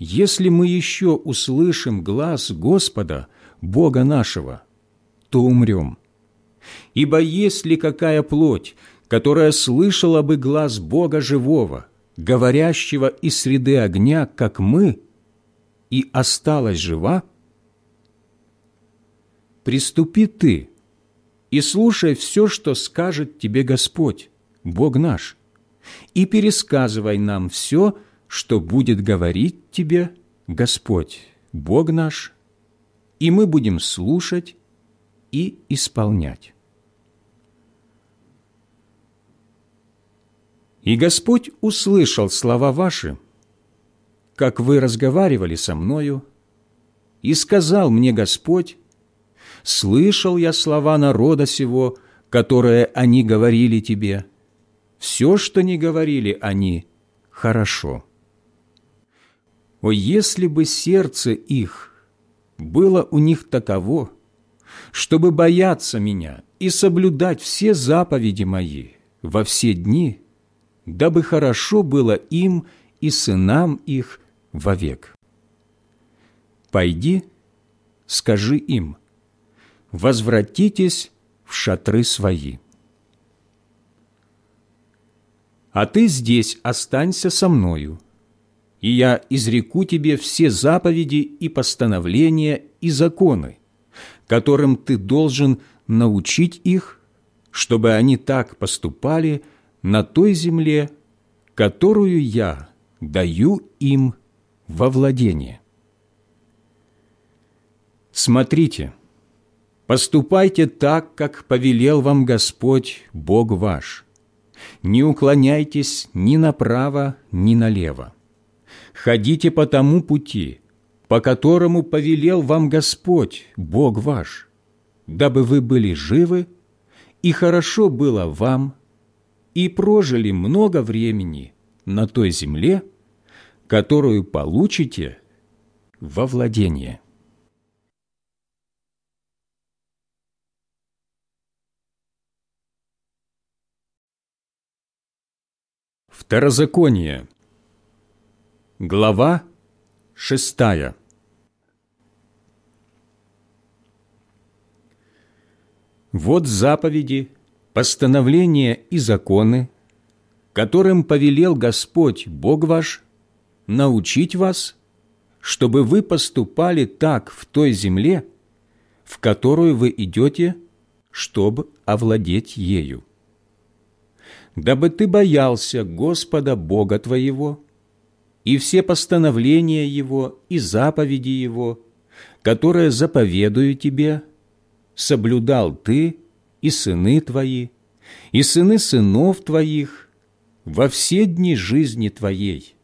Если мы еще услышим глаз Господа, Бога нашего, то умрем. Ибо есть ли какая плоть, которая слышала бы глаз Бога живого, говорящего из среды огня, как мы – и осталась жива, приступи ты и слушай все, что скажет тебе Господь, Бог наш, и пересказывай нам все, что будет говорить тебе Господь, Бог наш, и мы будем слушать и исполнять. И Господь услышал слова ваши – как вы разговаривали со мною, и сказал мне Господь, слышал я слова народа сего, которые они говорили тебе. Все, что не говорили они, хорошо. О, если бы сердце их было у них таково, чтобы бояться меня и соблюдать все заповеди мои во все дни, дабы хорошо было им и сынам их вовек. Пойди, скажи им, возвратитесь в шатры свои. А ты здесь останься со мною, и я изреку тебе все заповеди и постановления и законы, которым ты должен научить их, чтобы они так поступали на той земле, которую я даю им во владение. Смотрите, поступайте так, как повелел вам Господь, Бог ваш. Не уклоняйтесь ни направо, ни налево. Ходите по тому пути, по которому повелел вам Господь, Бог ваш, дабы вы были живы, и хорошо было вам, и прожили много времени на той земле, которую получите во владение. Второзаконие. Глава шестая. Вот заповеди, постановления и законы, которым повелел Господь Бог ваш научить вас, чтобы вы поступали так в той земле, в которую вы идете, чтобы овладеть ею. Дабы ты боялся Господа Бога твоего, и все постановления Его и заповеди Его, которые заповедую тебе, соблюдал ты и сыны твои, и сыны сынов твоих во все дни жизни твоей,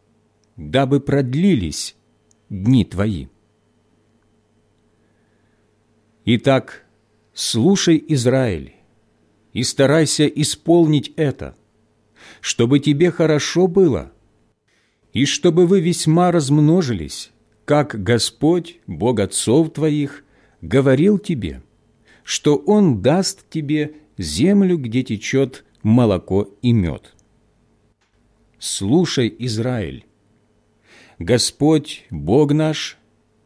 дабы продлились дни твои. Итак, слушай, Израиль, и старайся исполнить это, чтобы тебе хорошо было, и чтобы вы весьма размножились, как Господь, Бог отцов твоих, говорил тебе, что Он даст тебе землю, где течет молоко и мед. Слушай, Израиль, Господь, Бог наш,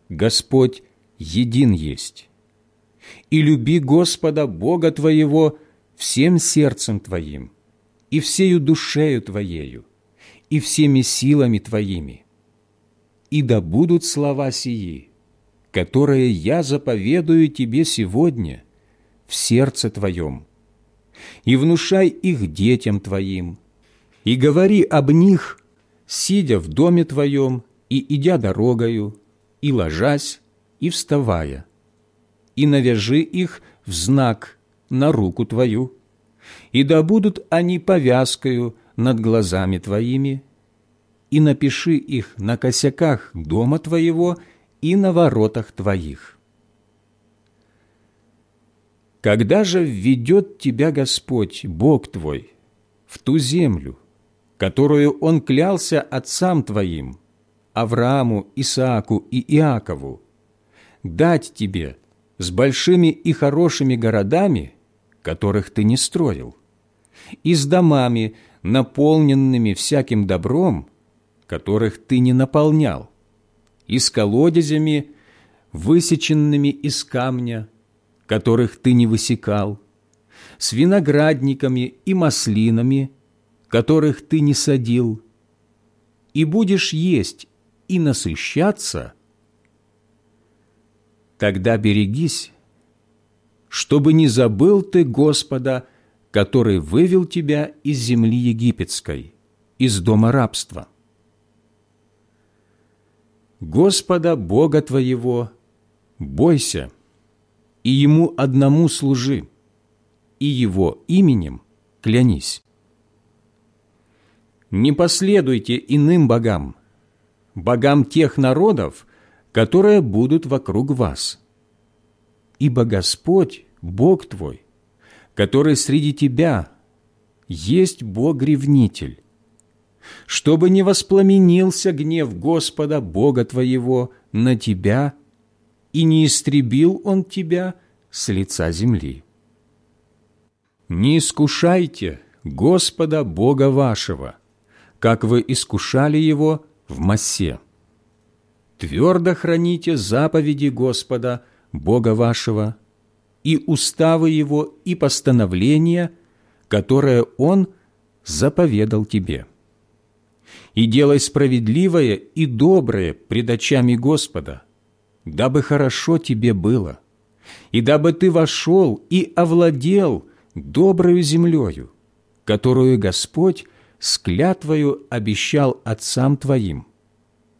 Господь един есть. И люби Господа, Бога твоего, всем сердцем твоим, и всею душею твоею, и всеми силами твоими. И да будут слова сии, которые я заповедую тебе сегодня в сердце твоем, и внушай их детям твоим, и говори об них сидя в доме твоем и идя дорогою, и ложась, и вставая, и навяжи их в знак на руку твою, и да будут они повязкою над глазами твоими, и напиши их на косяках дома твоего и на воротах твоих. Когда же введет тебя Господь, Бог твой, в ту землю, которую Он клялся отцам твоим, Аврааму, Исааку и Иакову, дать тебе с большими и хорошими городами, которых ты не строил, и с домами, наполненными всяким добром, которых ты не наполнял, и с колодезями, высеченными из камня, которых ты не высекал, с виноградниками и маслинами, которых ты не садил, и будешь есть и насыщаться, тогда берегись, чтобы не забыл ты Господа, который вывел тебя из земли египетской, из дома рабства. Господа Бога твоего бойся, и Ему одному служи, и Его именем клянись не последуйте иным богам, богам тех народов, которые будут вокруг вас. Ибо Господь, Бог твой, который среди тебя, есть Бог-ревнитель, чтобы не воспламенился гнев Господа, Бога твоего, на тебя, и не истребил Он тебя с лица земли. Не искушайте Господа Бога вашего, как вы искушали его в массе. Твердо храните заповеди Господа, Бога вашего, и уставы Его, и постановления, которые Он заповедал тебе. И делай справедливое и доброе пред очами Господа, дабы хорошо тебе было, и дабы ты вошел и овладел доброю землею, которую Господь с клятвою обещал отцам твоим,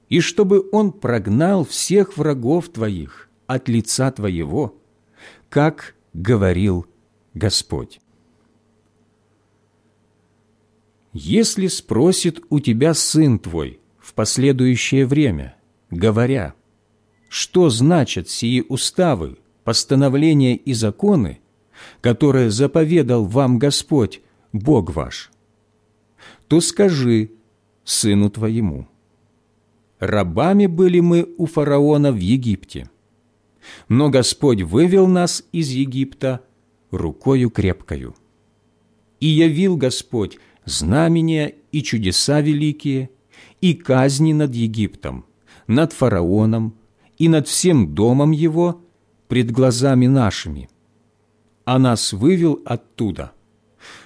и чтобы он прогнал всех врагов твоих от лица твоего, как говорил Господь. Если спросит у тебя сын твой в последующее время, говоря, что значат сии уставы, постановления и законы, которые заповедал вам Господь, Бог ваш, то скажи сыну твоему, рабами были мы у фараона в Египте, но Господь вывел нас из Египта рукою крепкою. И явил Господь знамения и чудеса великие, и казни над Египтом, над фараоном и над всем домом его пред глазами нашими. А нас вывел оттуда,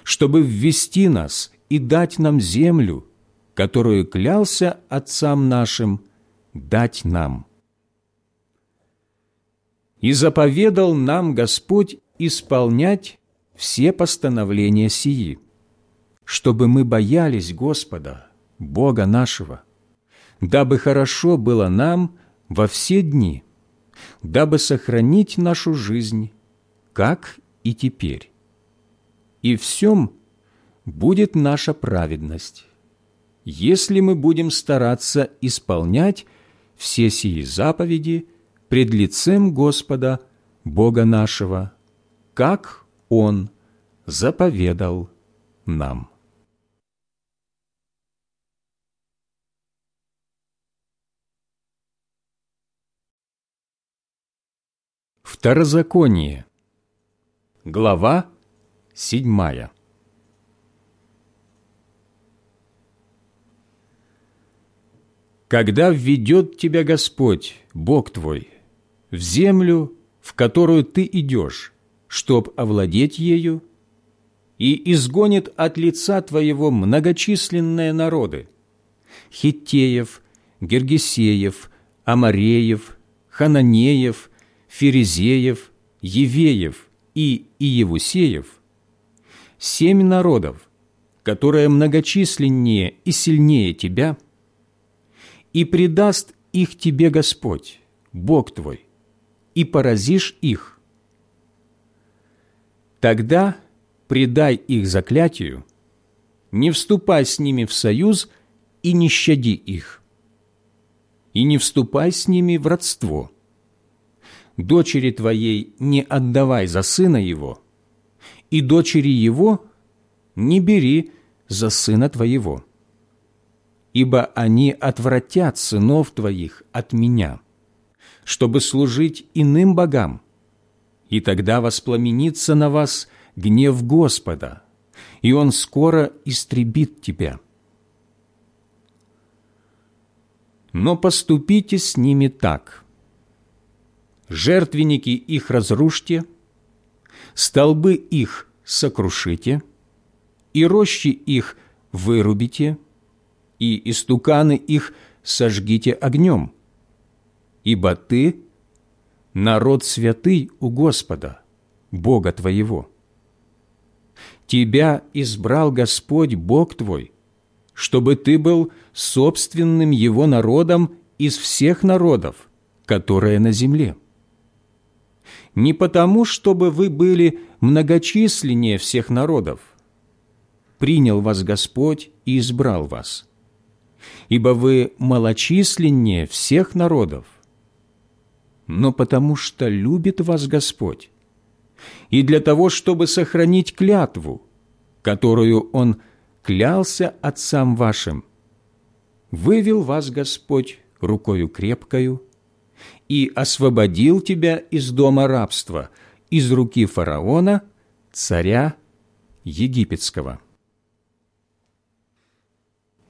чтобы ввести нас и дать нам землю, которую клялся отцам нашим дать нам. И заповедал нам Господь исполнять все постановления сии, чтобы мы боялись Господа, Бога нашего, дабы хорошо было нам во все дни, дабы сохранить нашу жизнь, как и теперь. И всем будет наша праведность, если мы будем стараться исполнять все сии заповеди пред лицем Господа, Бога нашего, как Он заповедал нам. Второзаконие. Глава седьмая. Когда введет тебя Господь, Бог твой, в землю, в которую ты идешь, чтоб овладеть ею, и изгонит от лица твоего многочисленные народы – Хиттеев, Гергесеев, Амареев, Хананеев, Ферезеев, Евеев и Иевусеев – семь народов, которые многочисленнее и сильнее тебя, и предаст их тебе Господь, Бог твой, и поразишь их. Тогда предай их заклятию, не вступай с ними в союз и не щади их, и не вступай с ними в родство. Дочери твоей не отдавай за сына его, и дочери его не бери за сына твоего, ибо они отвратят сынов твоих от меня, чтобы служить иным богам, и тогда воспламенится на вас гнев Господа, и Он скоро истребит тебя. Но поступите с ними так. Жертвенники их разрушьте, столбы их сокрушите, и рощи их вырубите, и истуканы их сожгите огнем, ибо ты – народ святый у Господа, Бога твоего. Тебя избрал Господь Бог твой, чтобы ты был собственным Его народом из всех народов, которые на земле. Не потому, чтобы вы были многочисленнее всех народов. Принял вас Господь и избрал вас. Ибо вы малочисленнее всех народов. Но потому что любит вас Господь и для того, чтобы сохранить клятву, которую Он клялся отцам вашим. Вывел вас Господь рукою крепкою и освободил тебя из дома рабства, из руки фараона, царя египетского.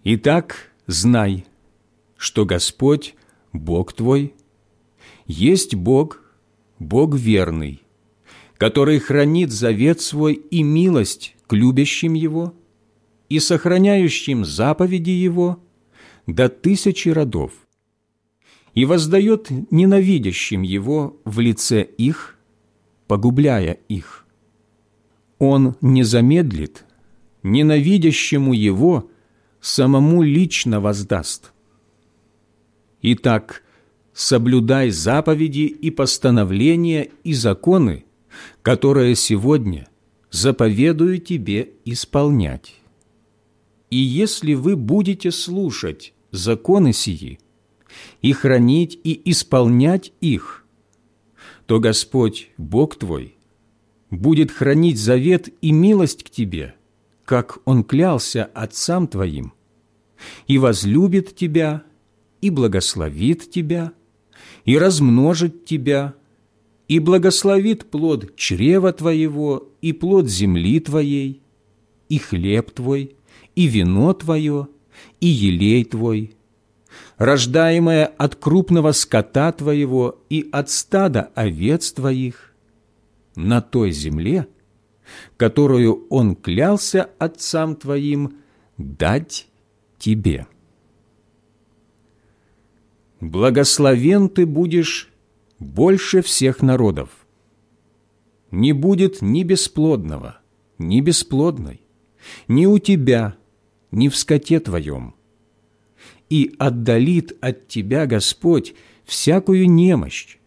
Итак, знай, что Господь, Бог твой, есть Бог, Бог верный, который хранит завет свой и милость к любящим Его и сохраняющим заповеди Его до тысячи родов, и воздает ненавидящим Его в лице их, погубляя их. Он не замедлит, ненавидящему Его самому лично воздаст. Итак, соблюдай заповеди и постановления и законы, которое сегодня заповедую тебе исполнять. И если вы будете слушать законы сии и хранить и исполнять их, то Господь, Бог твой, будет хранить завет и милость к тебе, как Он клялся отцам твоим, и возлюбит тебя, и благословит тебя, и размножит тебя, и благословит плод чрева твоего, и плод земли твоей, и хлеб твой, и вино твое, и елей твой, рождаемое от крупного скота твоего и от стада овец твоих, на той земле, которую Он клялся отцам твоим дать тебе. Благословен ты будешь больше всех народов. Не будет ни бесплодного, ни бесплодной, ни у тебя, ни в скоте твоем. И отдалит от тебя Господь всякую немощь,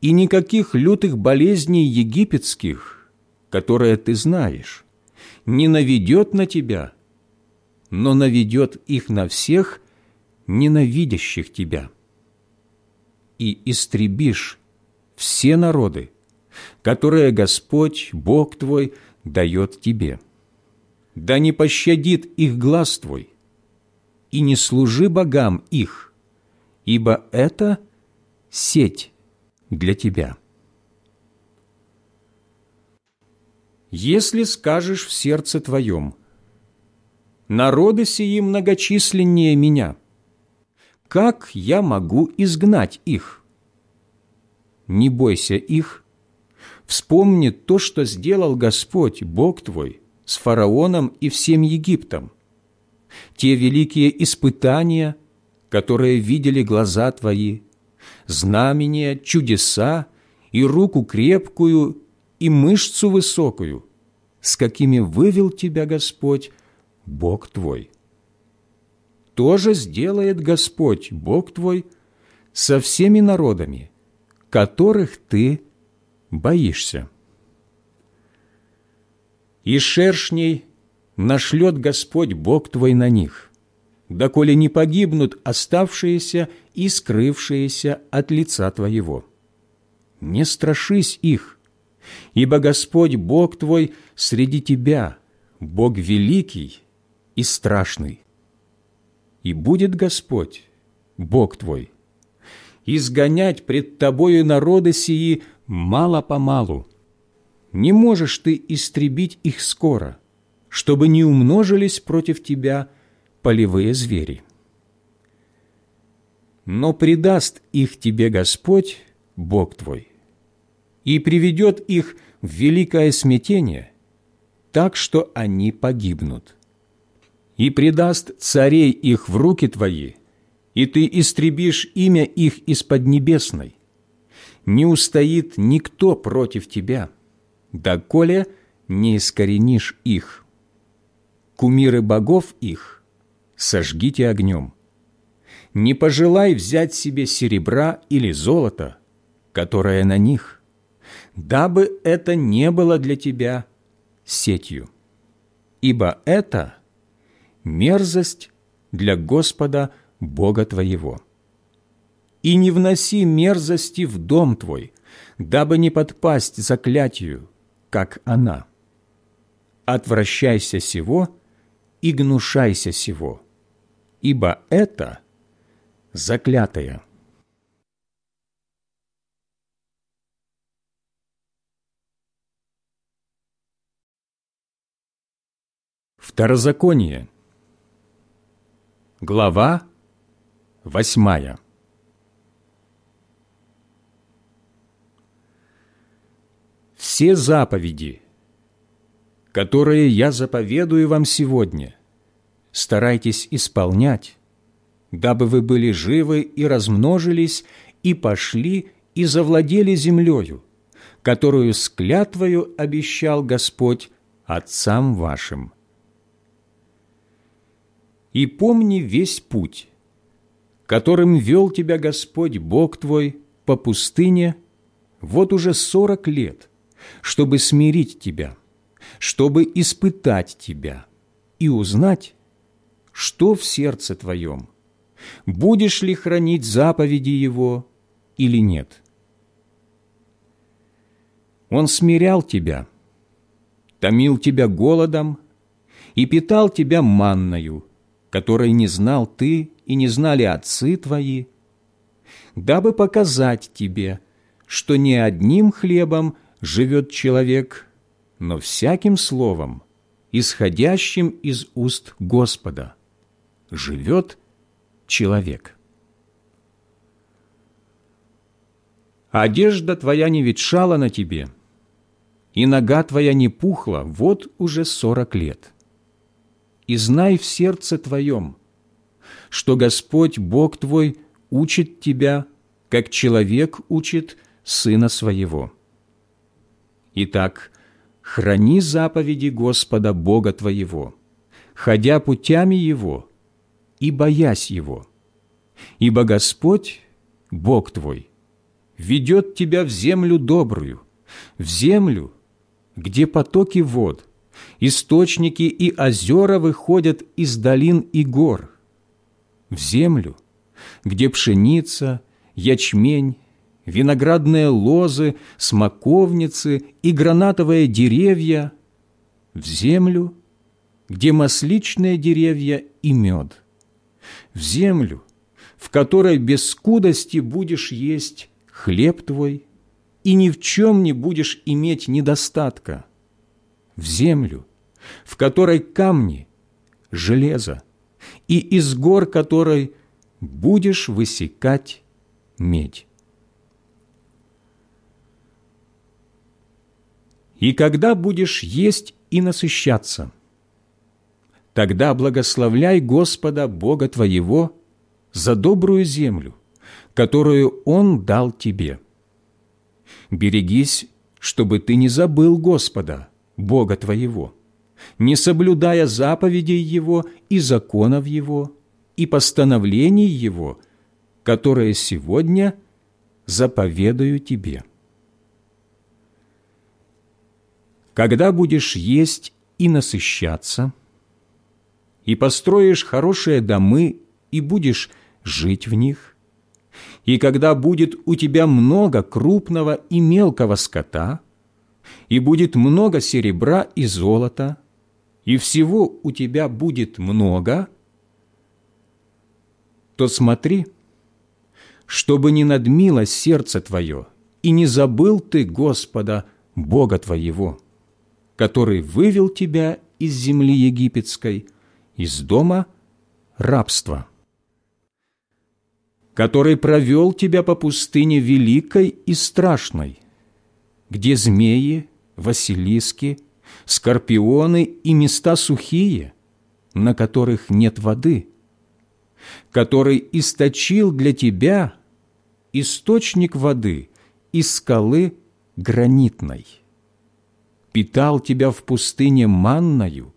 и никаких лютых болезней египетских, которые ты знаешь, не наведет на тебя, но наведет их на всех, ненавидящих тебя. И истребишь все народы, которые Господь, Бог твой, дает тебе. Да не пощадит их глаз твой, и не служи богам их, ибо это сеть для тебя. Если скажешь в сердце твоем, «Народы сии многочисленнее меня, как я могу изгнать их?» Не бойся их, вспомни то, что сделал Господь, Бог твой, с фараоном и всем Египтом, те великие испытания, которые видели глаза твои, знамения, чудеса и руку крепкую, и мышцу высокую, с какими вывел тебя Господь, Бог твой. Тоже сделает Господь, Бог твой, со всеми народами, которых ты боишься. И шершней нашлет Господь Бог твой на них, доколе не погибнут оставшиеся и скрывшиеся от лица твоего. Не страшись их, ибо Господь Бог твой среди тебя, Бог великий и страшный. И будет Господь, Бог твой, изгонять пред тобою народы сии мало-помалу. Не можешь ты истребить их скоро, чтобы не умножились против тебя полевые звери. Но предаст их тебе Господь, Бог твой, и приведет их в великое смятение, так что они погибнут. И предаст царей их в руки твои, и ты истребишь имя их из Поднебесной. Не устоит никто против тебя, доколе не искоренишь их. Кумиры богов их сожгите огнем. Не пожелай взять себе серебра или золота, которое на них, дабы это не было для тебя сетью, ибо это мерзость для Господа Бога твоего. И не вноси мерзости в дом твой, дабы не подпасть заклятию, как она. Отвращайся сего и гнушайся сего, ибо это заклятое. Второзаконие. Глава восьмая. Все заповеди, которые я заповедую вам сегодня, старайтесь исполнять, дабы вы были живы и размножились, и пошли и завладели землею, которую с клятвою обещал Господь отцам вашим и помни весь путь, которым вел тебя Господь Бог твой по пустыне вот уже сорок лет, чтобы смирить тебя, чтобы испытать тебя и узнать, что в сердце твоем, будешь ли хранить заповеди Его или нет. Он смирял тебя, томил тебя голодом и питал тебя манною, которой не знал ты и не знали отцы твои, дабы показать тебе, что не одним хлебом живет человек, но всяким словом, исходящим из уст Господа, живет человек. Одежда твоя не ветшала на тебе, и нога твоя не пухла вот уже сорок лет и знай в сердце твоем, что Господь Бог твой учит тебя, как человек учит сына своего. Итак, храни заповеди Господа Бога твоего, ходя путями Его и боясь Его. Ибо Господь, Бог твой, ведет тебя в землю добрую, в землю, где потоки вод, источники и озера выходят из долин и гор, в землю, где пшеница, ячмень, виноградные лозы, смоковницы и гранатовые деревья, в землю, где масличные деревья и мед, в землю, в которой без скудости будешь есть хлеб твой, и ни в чем не будешь иметь недостатка, в землю, в которой камни, железо, и из гор которой будешь высекать медь. И когда будешь есть и насыщаться, тогда благословляй Господа Бога твоего за добрую землю, которую Он дал тебе. Берегись, чтобы ты не забыл Господа, Бога твоего, не соблюдая заповедей Его и законов Его, и постановлений Его, которые сегодня заповедаю тебе. Когда будешь есть и насыщаться, и построишь хорошие домы и будешь жить в них, и когда будет у тебя много крупного и мелкого скота, и будет много серебра и золота, и всего у тебя будет много, то смотри, чтобы не надмило сердце твое, и не забыл ты Господа, Бога твоего, который вывел тебя из земли египетской, из дома рабства который провел тебя по пустыне великой и страшной, где змеи, василиски, скорпионы и места сухие, на которых нет воды, который источил для тебя источник воды из скалы гранитной, питал тебя в пустыне манною,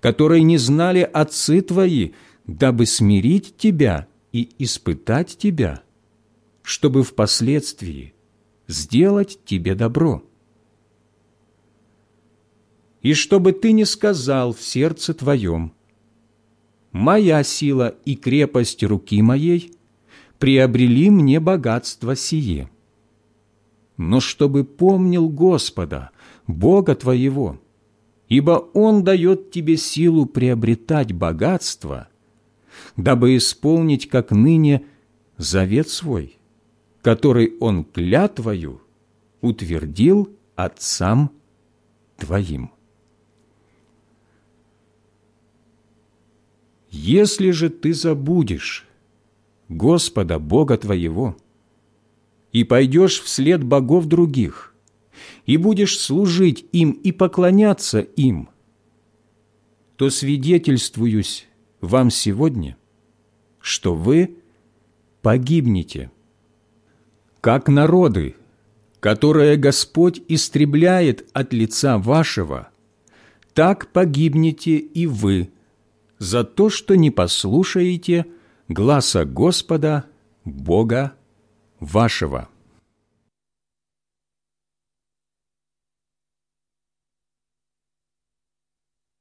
которой не знали отцы твои, дабы смирить тебя и испытать тебя, чтобы впоследствии сделать тебе добро. И чтобы ты не сказал в сердце твоем, «Моя сила и крепость руки моей приобрели мне богатство сие». Но чтобы помнил Господа, Бога твоего, ибо Он дает тебе силу приобретать богатство – дабы исполнить, как ныне, завет свой, который Он клятвою утвердил отцам твоим. Если же ты забудешь Господа Бога твоего и пойдешь вслед богов других, и будешь служить им и поклоняться им, то свидетельствуюсь вам сегодня, что вы погибнете. Как народы, которые Господь истребляет от лица вашего, так погибнете и вы за то, что не послушаете гласа Господа, Бога вашего.